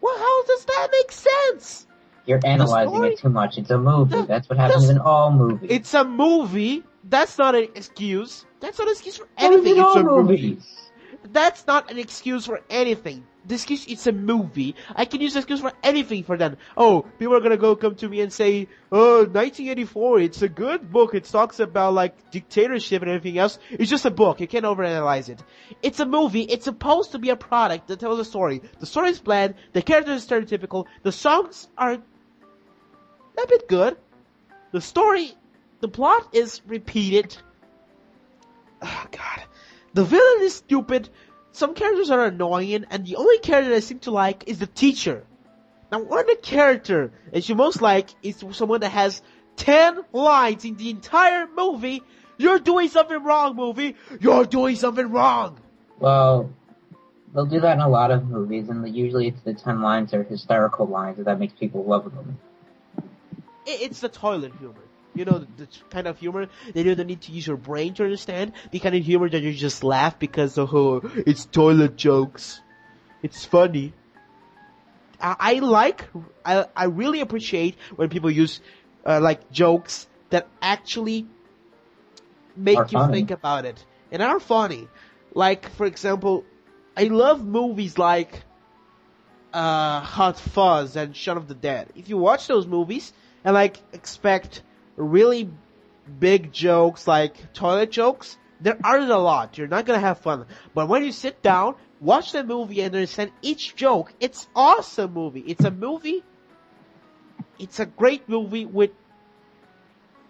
Well, how does that make sense? You're analyzing it too much. It's a movie. That's what happens in all movies. It's a movie. That's not an excuse. That's not an excuse for anything. It's a movie. That's not an excuse for anything. The excuse, it's a movie. I can use the excuse for anything for them. Oh, people are gonna go come to me and say, oh, 1984, it's a good book. It talks about like dictatorship and everything else. It's just a book. You can't overanalyze it. It's a movie. It's supposed to be a product that tells a story. The story is bland. The characters are stereotypical. The songs are a bit good. The story, the plot is repeated. Oh *sighs* god. The villain is stupid. Some characters are annoying, and the only character I seem to like is the teacher. Now, what the character that you most like is someone that has 10 lines in the entire movie. You're doing something wrong, movie. You're doing something wrong. Well, they'll do that in a lot of movies, and usually it's the ten lines or hysterical lines, that makes people love them. It's the toilet humor. You know, the, the kind of humor that you don't need to use your brain to understand. The kind of humor that you just laugh because, oh, it's toilet jokes. It's funny. I, I like, I, I really appreciate when people use, uh, like, jokes that actually make Are you funny. think about it. And are funny. Like, for example, I love movies like, uh, Hot Fuzz and Shaun of the Dead. If you watch those movies and like expect really big jokes like toilet jokes, there aren't a lot. You're not gonna have fun. But when you sit down, watch the movie and understand each joke, it's awesome movie. It's a movie. It's a great movie with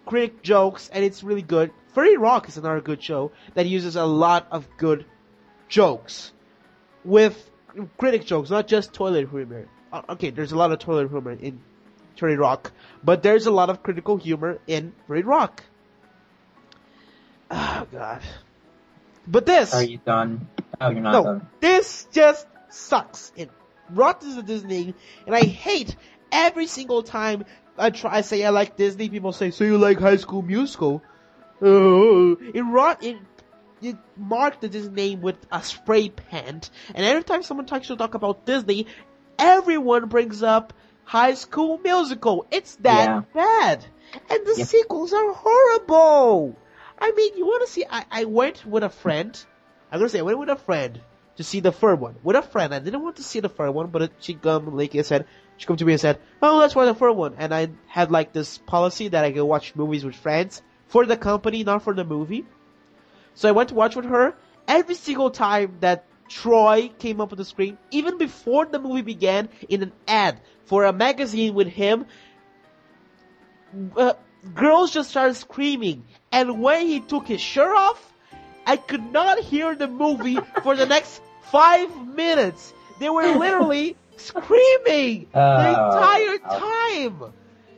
critic jokes and it's really good. Furry Rock is another good show that uses a lot of good jokes with critic jokes, not just toilet humor. Uh, Okay, there's a lot of toilet humor in Furry Rock, but there's a lot of critical humor in Furry Rock. Oh god. But this, Are you done? Oh, you're not no, done. this just sucks. It rots the Disney, and I hate every single time I try I say I like Disney. People say, "So you like High School Musical?" Uh, oh, it rot. It it marked the Disney name with a spray paint, and every time someone tries to talk about Disney, everyone brings up High School Musical. It's that Yeah. bad, and the sequels are horrible. I mean, you want to see? I, I went with a friend. I'm gonna say I went with a friend to see the third one. With a friend, I didn't want to see the third one, but she come like I said, she come to me and said, "Oh, let's watch the third one." And I had like this policy that I go watch movies with friends for the company, not for the movie. So I went to watch with her. Every single time that Troy came up on the screen, even before the movie began, in an ad for a magazine with him, uh, girls just started screaming. And when he took his shirt off, I could not hear the movie *laughs* for the next five minutes. They were literally *laughs* screaming the Oh, entire time.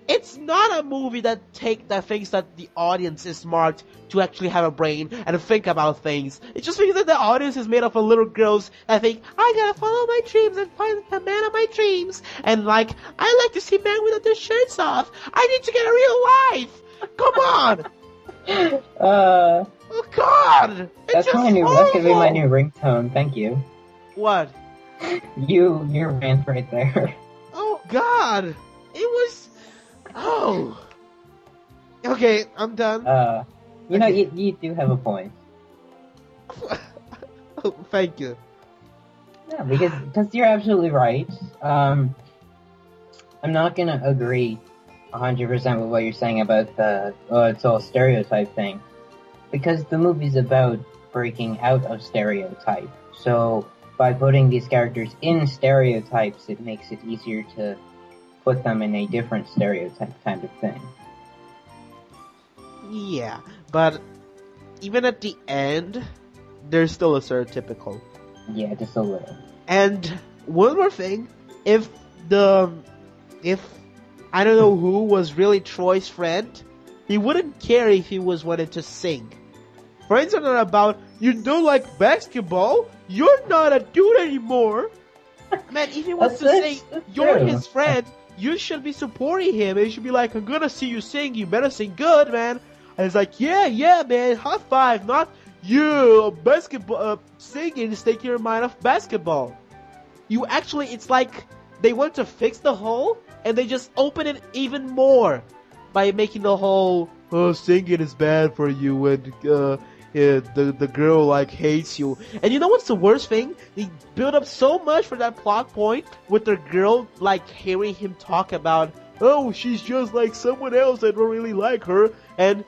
It's not a movie that take that thinks that the audience is smart to actually have a brain and think about things. It just because that the audience is made up of little girls that think I gotta follow my dreams and find the man of my dreams. And like I like to see men without their shirts off. I need to get a real life. Come on. *laughs* Uh, Oh God. That's my new. That's gonna be my horrible. new ringtone. Thank you. What? You, your rant right there. Oh God. It was. Oh. Okay, I'm done. Uh, you know, you, you do have a point. *laughs* Oh, thank you. Yeah, because because you're absolutely right. Um, I'm not gonna agree 100% with what you're saying about the oh, it's all stereotype thing, because the movie's about breaking out of stereotype. So by putting these characters in stereotypes, it makes it easier to put them in a different stereotype kind of thing. Yeah, but even at the end, there's still a stereotypical. Yeah, just a little. And one more thing, if the if I don't know who was really Troy's friend, he wouldn't care if he was wanted to sing. Friends are not about you don't like basketball, you're not a dude anymore. *laughs* Man, if he wants to say you're his friend, you should be supporting him. And you should be like, I'm gonna see you sing, you better sing good, man. And it's like, yeah, yeah, man, high five, not you, basketball, uh, singing is taking your mind off basketball. You actually, it's like they want to fix the hole and they just open it even more by making the whole, oh, singing is bad for you and, uh, yeah, the the girl like hates you. And you know what's the worst thing? They build up so much for that plot point with the girl like hearing him talk about, oh, she's just like someone else. I don't really like her. And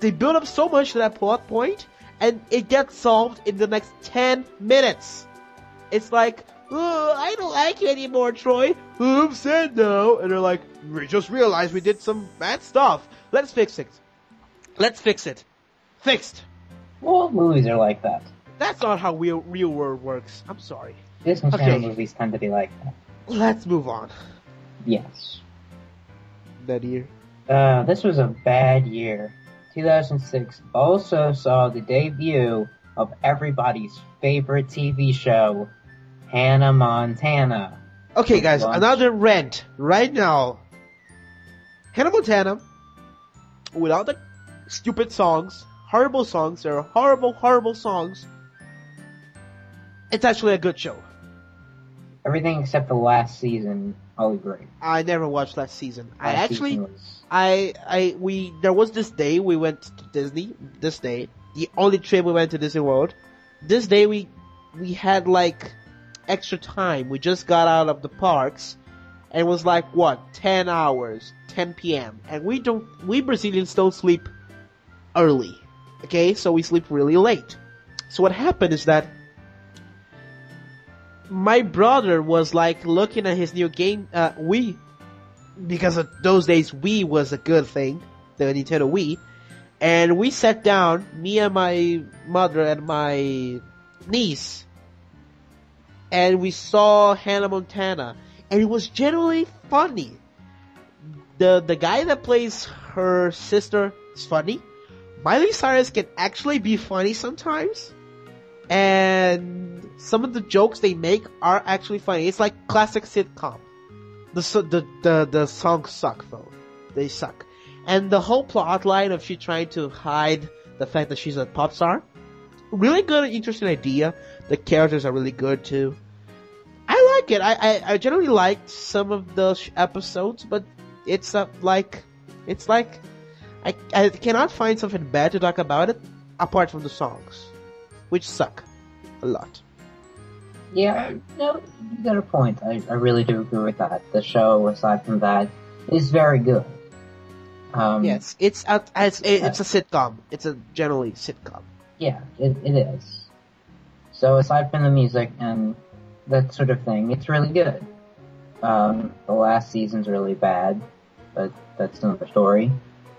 they build up so much to that plot point, and it gets solved in the next ten minutes. It's like, oh, I don't like you anymore, Troy. I'm sad now. And they're like, we just realized we did some bad stuff. Let's fix it. Let's fix it. Fixed. Well, movies are like that. That's not how real real world works. I'm sorry. Disney Okay. Movies tend to be like that. Let's move on. Yes. That year. Uh, this was a bad year. 2006 also saw the debut of everybody's favorite TV show, Hannah Montana. Okay, guys, Launch. another rant right now. Hannah Montana, without the stupid songs, horrible songs, they're horrible, horrible songs. It's actually a good show. Everything except the last season, all great. I never watched last season. I actually, season was- I, I, we, there was this day we went to Disney, this day, the only trip we went to Disney World. This day we, we had like extra time. We just got out of the parks and it was like what, 10 hours, 10 p.m. And we don't, we Brazilians don't sleep early. Okay, so we sleep really late. So what happened is that my brother was like looking at his new game, uh, Wii, because of those days Wii was a good thing, the Nintendo Wii, and we sat down, me and my mother and my niece, and we saw Hannah Montana, and it was generally funny. The the guy that plays her sister is funny, Miley Cyrus can actually be funny sometimes, and some of the jokes they make are actually funny. It's like classic sitcom. The the the the songs suck though, they suck, and the whole plot line of she trying to hide the fact that she's a pop star, really good, interesting idea. The characters are really good too. I like it. I I, I generally liked some of the sh- episodes, but it's uh, like it's like I I cannot find something bad to talk about it apart from the songs, which suck a lot. Yeah, no, you got a point. I, I really do agree with that. The show, aside from that, is very good. Um, yes, it's a, it's it's a sitcom. It's a generally sitcom. Yeah, it, it is. So aside from the music and that sort of thing, it's really good. Um, the last season's really bad, but that's another story.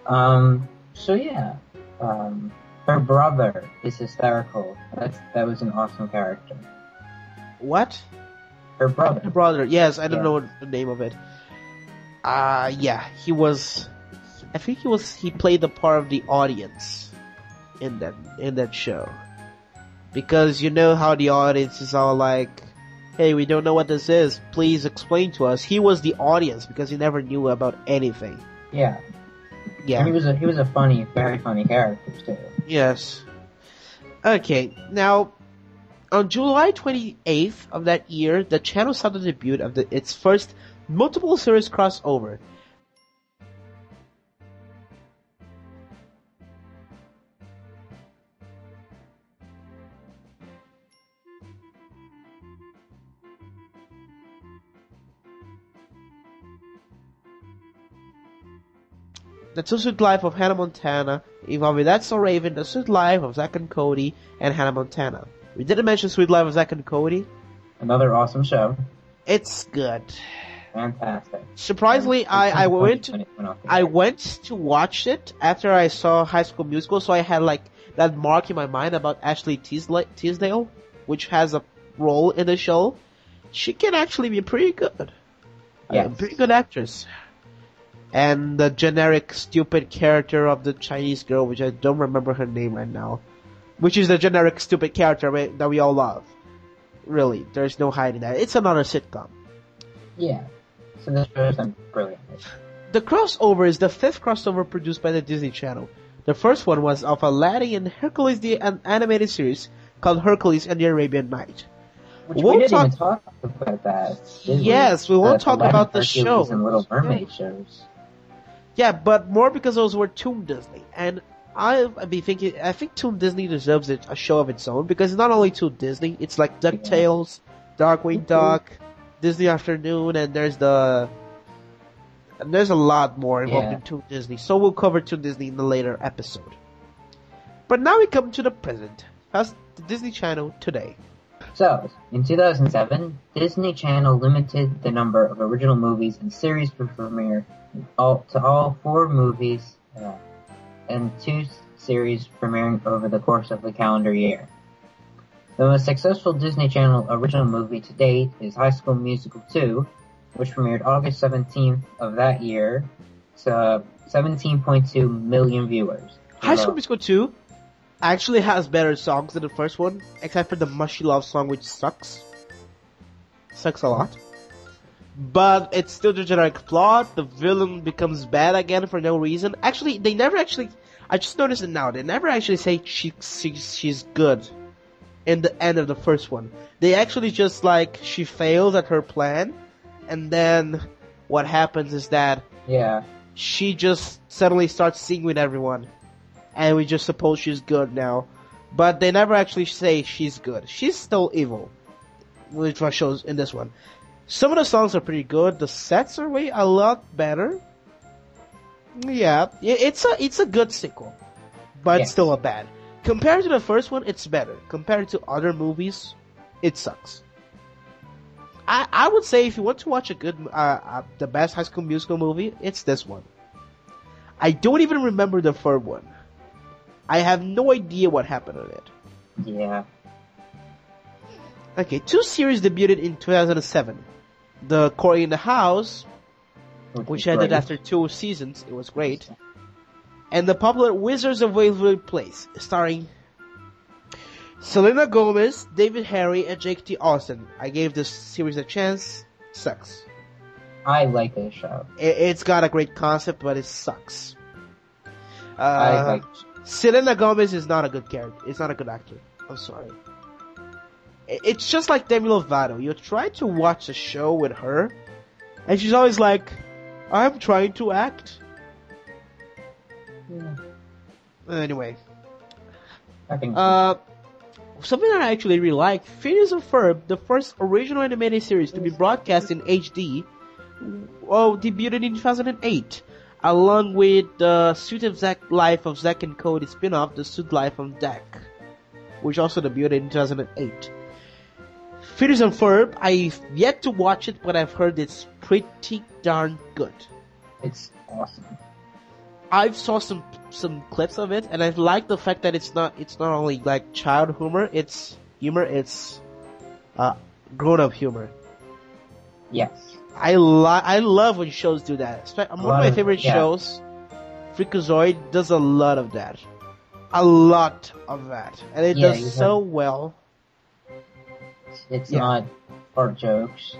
Um, so yeah, um, her brother is hysterical. That's that was an awesome character. What? Her brother. Her brother. Yes, I don't Yeah. know the name of it. Uh yeah, he was. I think he was. He played the part of the audience in that in that show, because you know how the audience is all like, "Hey, we don't know what this is. Please explain to us." He was the audience because he never knew about anything. Yeah. Yeah. And he was a he was a funny, very funny character too. Yes. Okay, now, on July 28th of that year, the channel saw the debut of the, its first multiple series crossover. The Two Suite Life of Hannah Montana, involving That's So Raven, The Suit Life of Zack and Cody, and Hannah Montana. We didn't mention Suite Life of Zack and Cody. Another awesome show. It's good. Fantastic. Surprisingly, I, I went When it went off the I went to watch it after I saw High School Musical, so I had like that mark in my mind about Ashley Tisdale, which has a role in the show. She can actually be pretty good. A Yes. pretty good actress. And the generic stupid character of the Chinese girl, which I don't remember her name right now, which is the generic stupid character we- that we all love. Really, there's no hiding that. It's another sitcom. Yeah. So this show is brilliant. The crossover is the fifth crossover produced by the Disney Channel. The first one was of Aladdin and Hercules, the an animated series called Hercules and the Arabian Night. Which We'll we didn't talk- even talk about that. did we? Yes, we won't talk Aladdin, about the Hercules, show. and Little Mermaid shows. Yeah, but more because those were Toon Disney, and I I'd be thinking I think Toon Disney deserves it, a show of its own because it's not only Toon Disney, it's like Ducktales, Darkwing mm-hmm. Duck, Disney Afternoon, and there's the and there's a lot more involved Yeah. in Toon Disney. So we'll cover Toon Disney in the later episode. But now we come to the present. How's the Disney Channel today? So, in 2007, Disney Channel limited the number of original movies and series for premiere all, to all four movies uh, and two series premiering over the course of the calendar year. The most successful Disney Channel original movie to date is High School Musical 2, which premiered August 17th of that year to 17.2 million viewers. High School Uh, Musical 2 actually has better songs than the first one, except for the Mushy Love song, which sucks. Sucks a lot. But it's still the generic plot. The villain becomes bad again for no reason. Actually, they never actually. I just noticed it now. They never actually say she, she she's good. In the end of the first one, they actually just like she fails at her plan, and then what happens is that Yeah. she just suddenly starts singing with everyone, and we just suppose she's good now. But they never actually say she's good. She's still evil, which what shows in this one. Some of the songs are pretty good. The sets are way a lot better. Yeah, it's a it's a good sequel, but Yes. still a bad. Compared to the first one, it's better. Compared to other movies, it sucks. I I would say if you want to watch a good uh, uh the best High School Musical movie, it's this one. I don't even remember the third one. I have no idea what happened in it. Yeah. Okay, two series debuted in 2007. The Cory in the House, which is ended great. after two seasons. It was great. and the popular Wizards of Waverly Place, starring Selena Gomez, David Henrie, and Jake T. Austin. I gave this series a chance. Sucks. I like this show. It, it's got a great concept, but it sucks. Uh, I like. Selena Gomez is not a good character. It's not a good actor. I'm sorry. It's just like Demi Lovato. You try to watch a show with her, and she's always like, "I'm trying to act." Yeah. Anyway, uh, something that I actually really like: Phineas and Ferb, the first original animated series to be broadcast in HD, oh, debuted in 2008, along with the Suit of Zack Life of Zack and Cody spin-off, The Suite Life of Zack, which also debuted in 2008. Phineas and Ferb, I've yet to watch it, but I've heard it's pretty darn good. It's awesome. I've saw some some clips of it, and I've liked the fact that it's not it's not only like child humor, it's humor, it's uh, grown up humor. Yes. I lo- I love when shows do that. One of my of- favorite yeah. shows, Freakazoid, does a lot of that. A lot of that, and it Yeah, does so have- well. It's Yeah. not fart jokes,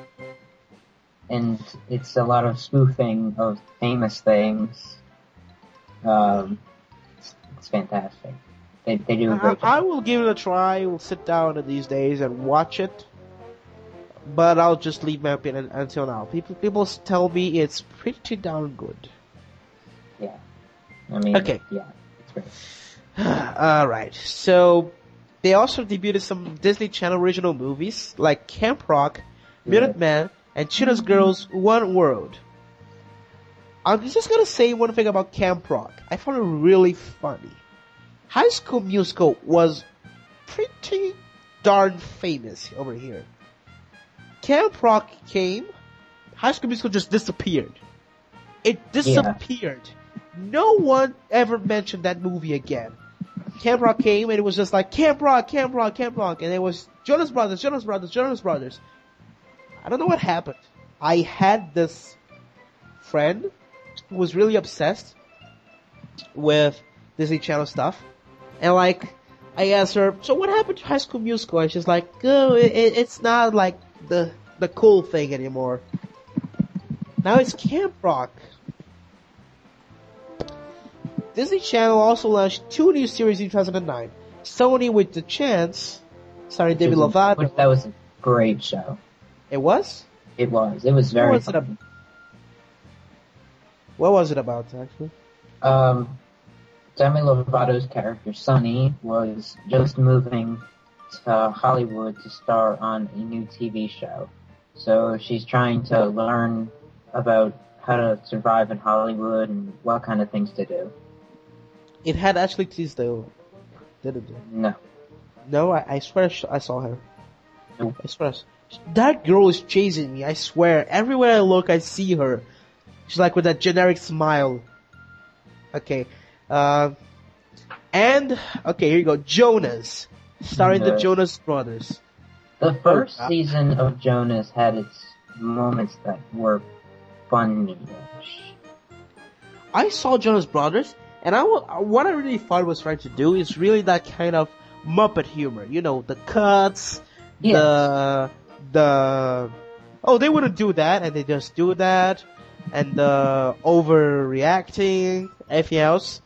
and it's a lot of spoofing of famous things. Um, it's, it's fantastic. They they do a I, I will give it a try. We'll sit down these days and watch it. But I'll just leave my opinion until now. People people tell me it's pretty darn good. Yeah. I mean, Okay. Yeah, it's great. *sighs* All right. So they also debuted some Disney Channel original movies like Camp Rock, Minuteman, and Cheetah's mm-hmm. Girls One World. I'm just gonna say one thing about Camp Rock. I found it really funny. High School Musical was pretty darn famous over here. Camp Rock came, High School Musical just disappeared. It disappeared. No one ever mentioned that movie again. Camp Rock came and it was just like Camp Rock, Camp Rock, Camp Rock, and it was Jonas Brothers, Jonas Brothers, Jonas Brothers. I don't know what happened. I had this friend who was really obsessed with Disney Channel stuff, and like I asked her, so what happened to High School Musical? And she's like, oh, it- it's not like the the cool thing anymore. Now it's Camp Rock. Disney Channel also launched two new series in 2009. Sonny with The Chance, starring is- Lovato. Which, that was a great show. It was? It was. It was very. what was it about? What was it about, actually? Um, Demi Lovato's character, Sonny, was just moving to Hollywood to star on a new TV show. So she's trying to learn about how to survive in Hollywood and what kind of things to do. It had Ashley Tisdale, didn't it? No. No, I, I swear I saw her. I swear. That girl is chasing me, I swear. Everywhere I look, I see her. She's like with that generic smile. Okay. Um, and, okay, here you go. Jonas. Starring the The- Jonas Brothers. The first Oh, season of Jonas had its moments that were funny-ish. I saw Jonas Brothers, and I what I really thought was trying to do is really that kind of Muppet humor. You know, the cuts, the the oh they wouldn't do that, and they just do that, and the overreacting, everything else.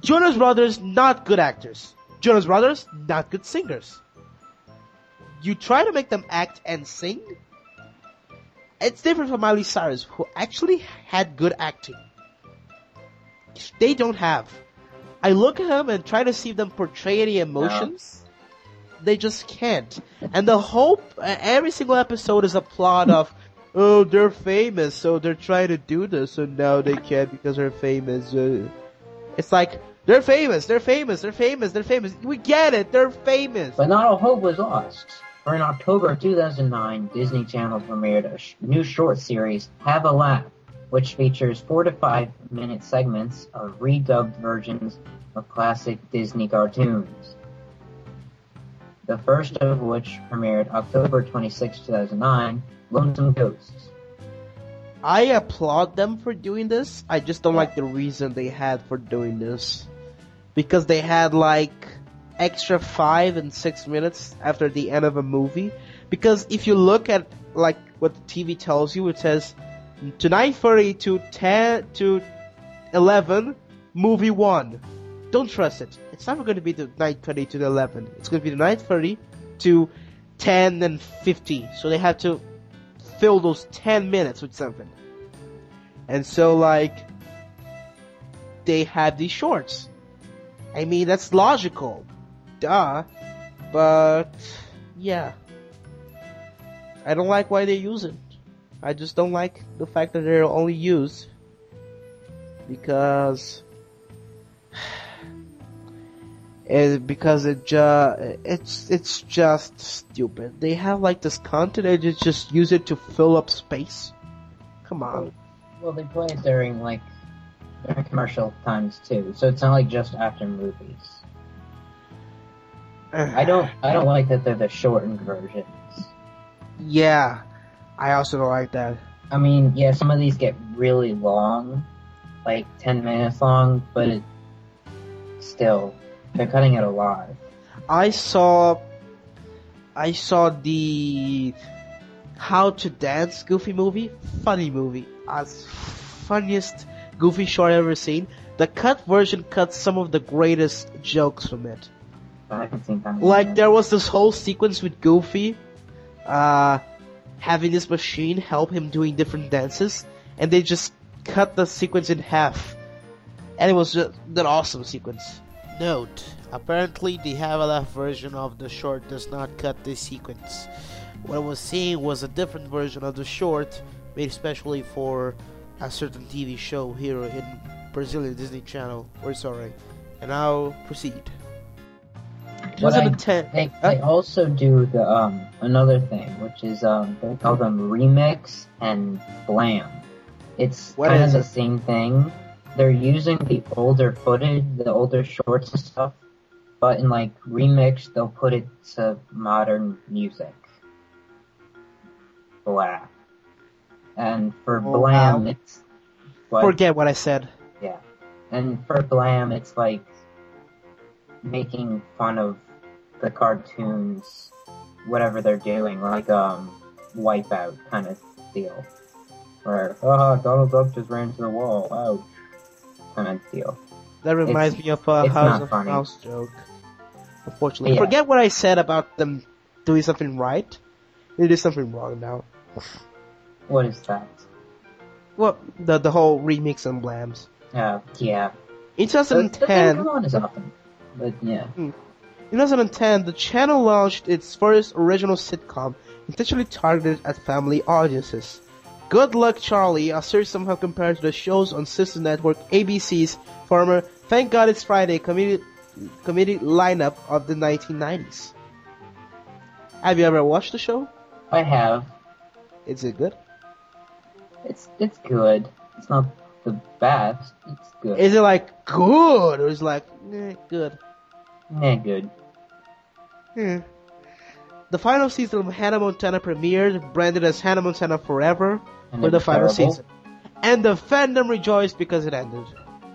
Jonas Brothers not good actors. Jonas Brothers not good singers. You try to make them act and sing. It's different from Miley Cyrus, who actually had good acting they don't have. I look at them and try to see them portray any emotions. They just can't. And the whole, every single episode is a plot of, oh, they're famous, so they're trying to do this, and now they can't because they're famous. Uh, it's like, they're famous, they're famous, they're famous, they're famous. We get it, they're famous. But not all hope was lost. For in October of 2009, Disney Channel premiered a sh- new short series, Have a Laugh, which features four to five minute segments of redubbed versions of classic Disney cartoons. The first of which premiered October 26, 2009, Lonesome Ghosts. I applaud them for doing this. I just don't like the reason they had for doing this. Because they had like extra five and six minutes after the end of a movie. Because if you look at like what the TV tells you, it says to 9:30 to 10 to 11, movie one. Don't trust it. It's never going to be the 9:30 to the 11. It's going to be the 9:30 to 10 and 50. So they have to fill those 10 minutes with something. And so like they have these shorts. I mean, that's logical. Duh. But yeah. I don't like why they use it. I just don't like the fact that they're only used because *sighs* it, because it just it's it's just stupid. They have like this content and just use it to fill up space. Come on. Well, they play it during like during commercial times too, so it's not like just after movies. I don't I don't like that they're the shortened versions. Yeah, I also don't like that. I mean, yeah, some of these get really long, like ten minutes long, but it still they're cutting it a lot. I saw I saw the How to Dance Goofy movie, funny movie, as funniest Goofy short I've ever seen. The cut version cuts some of the greatest jokes from it. I haven't seen that. Like there was this whole sequence with Goofy, uh, having this machine help him doing different dances, and they just cut the sequence in half, and it was just an awesome sequence. Note, apparently the Have a Laugh version of the short does not cut this sequence. What I was seeing was a different version of the short, made especially for a certain TV show here in Brazilian Disney Channel. We're sorry. And now proceed. What I, 2010. they, they also do the um another thing, which is um they call them remix and blam. It's What kind of the it? same thing. They're using the older footage, the older shorts and stuff, but in like remix, they'll put it to modern music. Blah. And for Oh, blam, wow. it's what? Forget what I said. Yeah. And for Blam, it's like making fun of the cartoons, whatever they're doing, like um, Wipeout kind of deal. Where, ah, Donald Duck just ran into the wall, ouch, kind of deal. That reminds It's- me of a it's House of funny. Mouse joke. Unfortunately, Yeah. forget what I said about them doing something right. They did something wrong now. What is that? Well, the the whole remix and blams. Uh, yeah. In The, the thing 2010, come on is awesome. But yeah. in 2010, the channel launched its first original sitcom, intentionally targeted at family audiences. Good Luck Charlie, a series somehow compared to the shows on sister network ABC's former Thank God It's Friday comedy, comedy lineup of the 1990s. Have you ever watched the show? I have. Is it good? It's it's good. It's not the best. It's good. Is it like good or is it like eh, good? Eh, good. Hmm. The final season of Hannah Montana premiered, branded as Hannah Montana Forever, And for the final terrible. season. And the fandom rejoiced because it ended.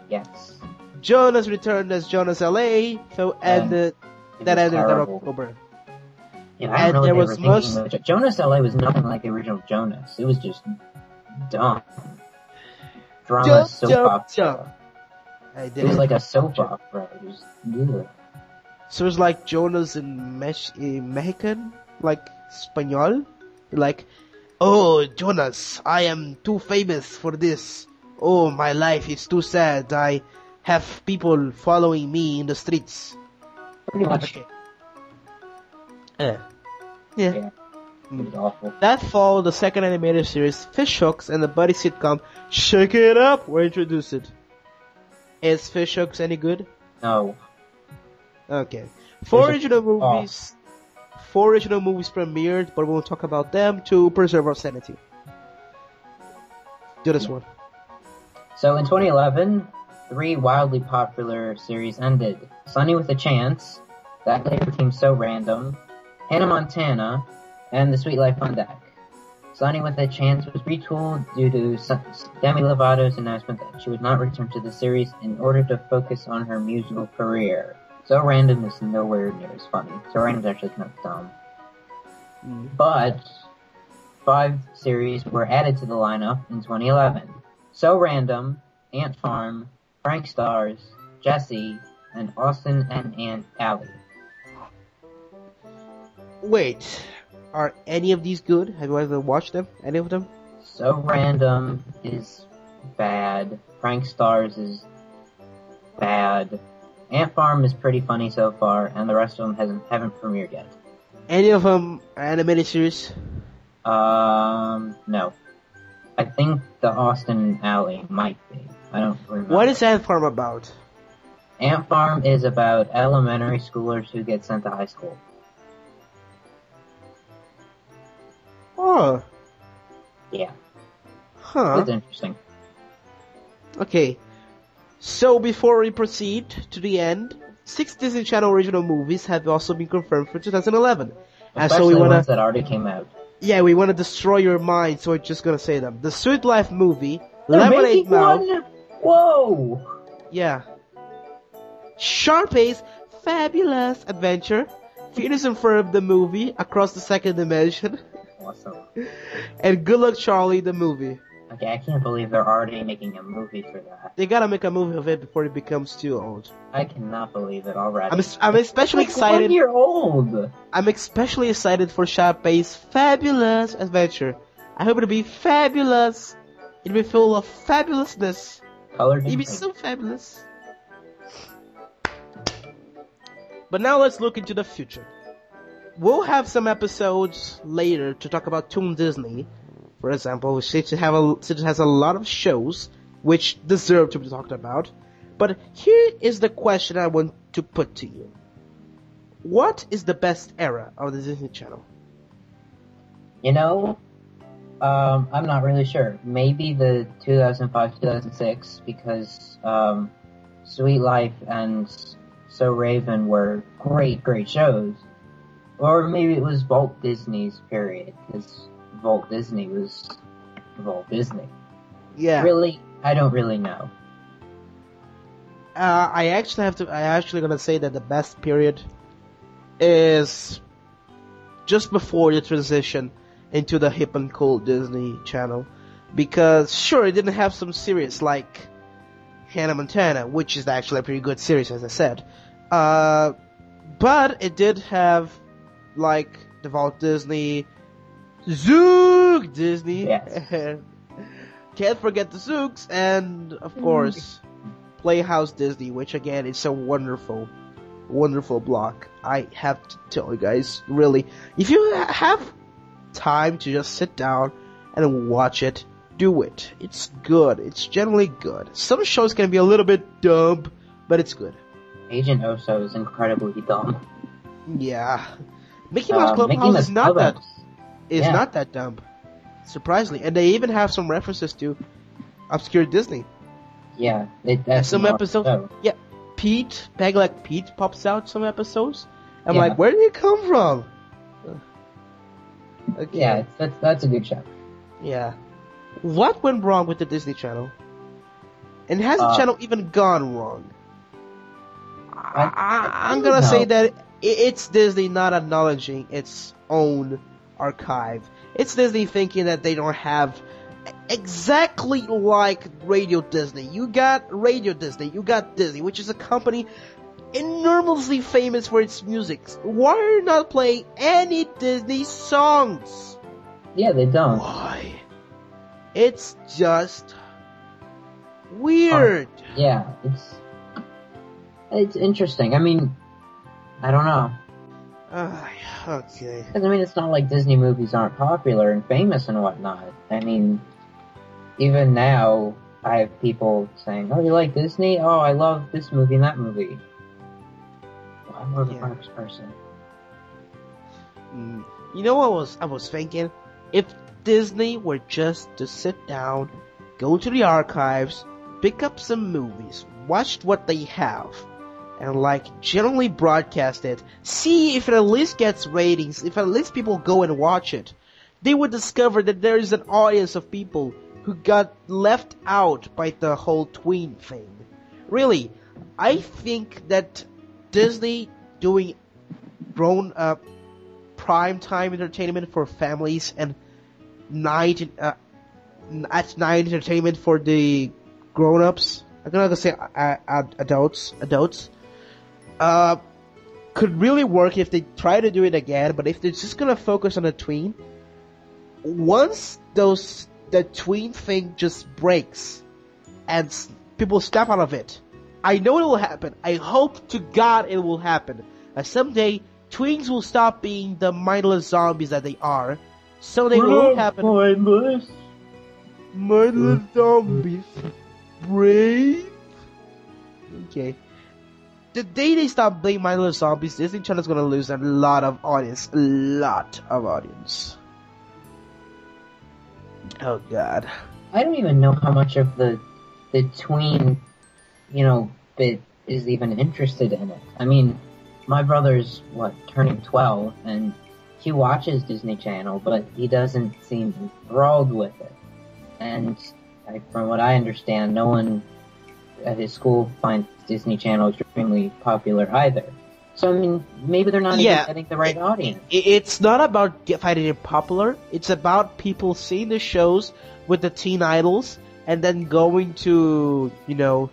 Yes. Jonas returned as Jonas LA, so And ended that ended in terrible. October. Yeah, And I don't know there was they were most- thinking. of. Jonas LA was nothing like the original Jonas. It was just dumb. Drama Jump, soap jump, opera. jump. I It was like a soap opera. It was ugh. So it's like Jonas in Mex- in Mexican, like Spanish, like, oh Jonas, I am too famous for this. Oh, my life is too sad. I have people following me in the streets. Pretty much. Okay. Eh. Yeah. Yeah. Yeah. It was mm. awful. That fall, the second animated series, Fish Hooks, and the buddy sitcom Shake It Up were introduced. Is Fish Hooks any good? No. Okay. Four Hooks original off. movies. Four original movies premiered, but we won't talk about them to preserve our sanity. Do this one. So in 2011, three wildly popular series ended. Sonny with a Chance, That Later Became So Random, Hannah Montana, and The Suite Life on Deck. Sonny with a Chance was retooled due to Demi Lovato's announcement that she would not return to the series in order to focus on her musical career. So Random is nowhere near as funny. So Random's actually kind of dumb. Hmm. But five series were added to the lineup in 2011. So Random, Ant Farm, Frank Stars, Jessie, and Austin and Aunt Allie. Wait, are any of these good? Have you ever watched them? Any of them? So Random is bad. PrankStars is bad. Ant Farm is pretty funny so far, and the rest of them hasn't haven't premiered yet. Any of them are animated series? Um, no. I think the Austin Ally might be. I don't remember. What is Ant Farm about? Ant Farm is about elementary schoolers who get sent to high school. Oh, Yeah, huh. it's interesting. Okay. So before we proceed to the end, six Disney Channel original movies have also been confirmed for 2011. And so we wanna, ones that already came out. yeah, we wanna destroy your mind, so we're just gonna say them. The Suite Life movie, They're Lemonade Mouth, one? Whoa! yeah. Sharpay's Fabulous Adventure, Phineas and Ferb the movie, Across the Second Dimension, Awesome. and Good Luck Charlie the movie. Okay, I can't believe they're already making a movie for that. They gotta make a movie of it before it becomes too old. I cannot believe it already. I'm, I'm especially Like excited. One year old. I'm especially excited for Sharpay's fabulous adventure. I hope it'll be fabulous. It'll be full of fabulousness. Colored It'll be pink. so fabulous. But now let's look into the future. We'll have some episodes later to talk about Toon Disney, for example, to have a since it has a lot of shows which deserve to be talked about. But here is the question I want to put to you. What is the best era of the Disney Channel? You know, um, I'm not really sure. Maybe the 2005-2006 because um, Suite Life and So Raven were great, great shows. Or maybe it was Walt Disney's period because Walt Disney was Walt Disney. Yeah. Really, I don't really know. Uh, I actually have to. I actually gonna say that the best period is just before the transition into the hip and cool Disney Channel, because sure it didn't have some series like Hannah Montana, which is actually a pretty good series, as I said. Uh, but it did have like the Walt Disney, Zoog Disney. Yes. *laughs* Can't forget the Zoogs, and of mm. course. Playhouse Disney, which again is a wonderful, wonderful block. I have to tell you guys, really, if you have time to just sit down and watch it, do it. It's good. It's generally good. Some shows can be a little bit dumb, but it's good. Agent Oso is incredibly dumb. Yeah. Mickey Mouse Uh, Clubhouse Mickey Mouse is not that Clubhouse. is Yeah. not that dumb. Surprisingly, and they even have some references to obscure Disney. Yeah, it, that's some episodes, show. yeah, Pete, Peg like Pete pops out some episodes. I'm Yeah. like, where did he come from? Okay. Yeah, that's that's a good show. Yeah. What went wrong with the Disney Channel? And has the Uh, channel even gone wrong? I, I, I'm gonna say that it's Disney not acknowledging its own archive. It's Disney thinking that they don't have exactly like Radio Disney. You got Radio Disney, you got Disney, which is a company enormously famous for its music. Why are you not playing any Disney songs? Yeah, they don't. Why? It's just weird. Yeah, it's it's interesting. I mean, I don't know. Ah, okay. 'Cause, I mean, it's not like Disney movies aren't popular and famous and whatnot. I mean, even now, I have people saying, "Oh, you like Disney? Oh, I love this movie and that movie." Well, I'm more of a Yeah. parks person. Mm. You know what was I was thinking? If Disney were just to sit down, go to the archives, pick up some movies, watch what they have, and like generally broadcast it, see if it at least gets ratings, if at least people go and watch it. they would discover that there is an audience of people who got left out by the whole tween thing. Really, I think that Disney doing grown up prime time entertainment for families and night uh, at night entertainment for the grown ups. I'm gonna say uh, uh, adults, adults. Uh, could really work if they try to do it again. But if they're just gonna focus on the tween, once those the tween thing just breaks and s- people snap out of it, I know it will happen. I hope to God it will happen. Uh, someday tweens will stop being the mindless zombies that they are. Someday it will happen. Mindless. Mindless zombies. Brave. Okay. The day they stop playing My Little zombies, Disney Channel's gonna lose a lot of audience. A lot of audience. Oh god. I don't even know how much of the the tween, you know, bit is even interested in it. I mean, my brother's what turning twelve, and he watches Disney Channel, but he doesn't seem enthralled with it. And I, from what I understand, no one at his school finds Disney Channel extremely popular either. So I mean, maybe they're not Yeah. even getting the right audience. It's not about get- finding it popular. It's about people seeing the shows with the teen idols and then going to, you know,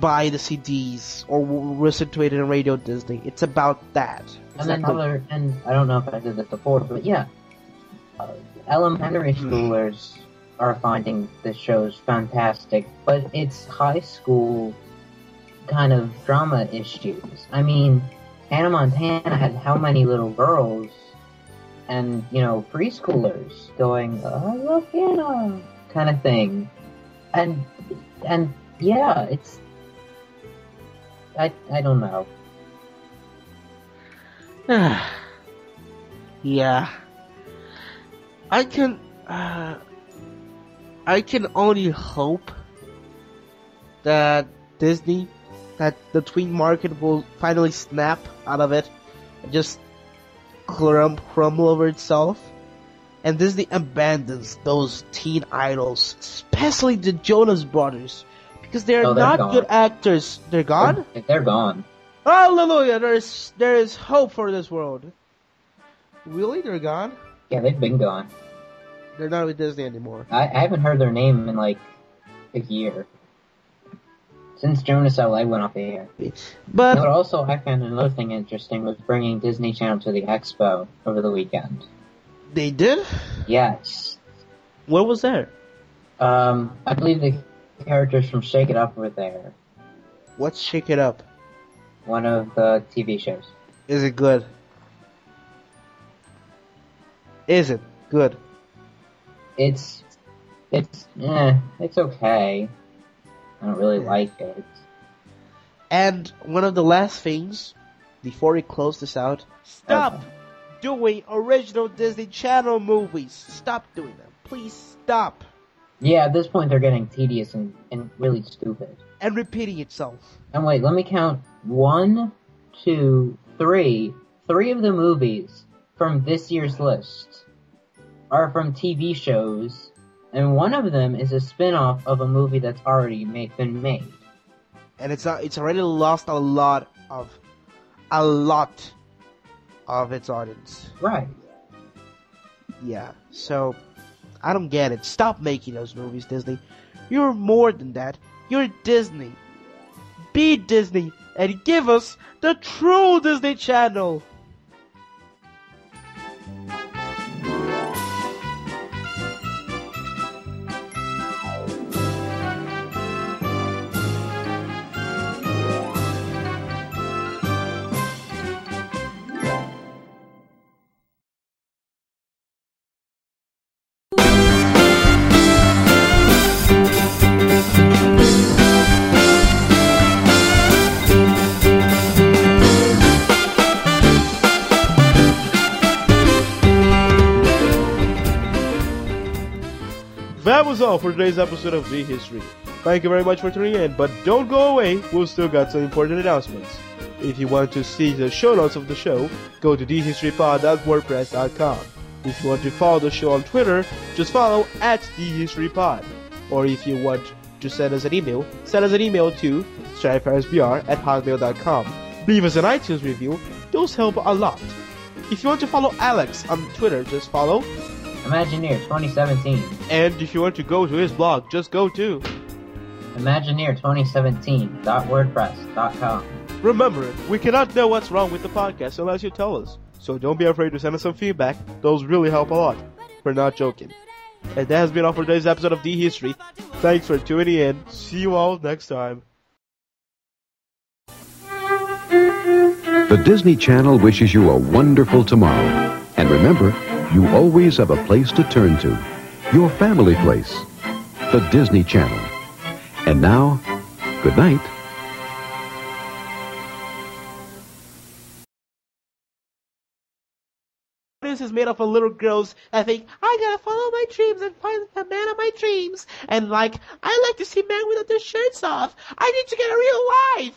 buy the CDs or listen to it in Radio Disney. It's about that. And then other, and I don't know if I did this before, but yeah, uh, elementary schoolers are finding the shows fantastic, but it's high school kind of drama issues. I mean, Hannah Montana had how many little girls and, you know, preschoolers going, oh, I love Hannah, kind of thing. And, and yeah, it's, I, I don't know. *sighs* yeah. I can, uh, I can only hope that Disney, that the tween market will finally snap out of it and just crum- crumble over itself. And Disney abandons those teen idols, especially the Jonas Brothers, because they're Oh, not gone. good actors. They're gone? They're, they're gone. Hallelujah! There is there is hope for this world. Really, they're gone. Yeah, they've been gone. They're not with Disney anymore. I, I haven't heard their name in like a year. Since Jonas LA went off the air. But But also, I found another thing interesting was bringing Disney Channel to the Expo over the weekend. They did. Yes. What was there? Um, I believe the characters from Shake It Up were there. Let's shake it up. One of the TV shows. Is it good? Is it good? It's, it's, eh, it's okay. I don't really like it. And one of the last things before we close this out, stop doing original Disney Channel movies. Stop doing them. Please stop. Yeah, at this point they're getting tedious and, and really stupid. And repeating itself. And wait, let me count. One, two, three. Three of the movies from this year's list are from TV shows, and one of them is a spin-off of a movie that's already made, been made. And it's uh, it's already lost a lot of a lot of its audience. Right. Yeah. So I don't get it. Stop making those movies, Disney. You're more than that. You're Disney. Be Disney and give us the true Disney Channel. All for today's episode of D History. Thank you very much for tuning in, but don't go away, we've still got some important announcements. If you want to see the show notes of the show, go to thehistorypod.wordpress.com. If you want to follow the show on Twitter, just follow at TheHistoryPod. Or if you want to send us an email, send us an email to strifersbr at hotmail.com. Leave us an iTunes review, those help a lot. If you want to follow Alex on Twitter, just follow. Imagineer 2017. And if you want to go to his blog, just go to. Imagineer2017.wordpress.com. Remember, we cannot know what's wrong with the podcast unless you tell us. So don't be afraid to send us some feedback. Those really help a lot. We're not joking. And that has been all for today's episode of D History. Thanks for tuning in. See you all next time. The Disney Channel wishes you a wonderful tomorrow. And remember, you always have a place to turn to. Your family place. The Disney Channel. And now, good night. This is made up of little girls that think, I gotta follow my dreams and find the man of my dreams. And like, I like to see men without their shirts off. I need to get a real life.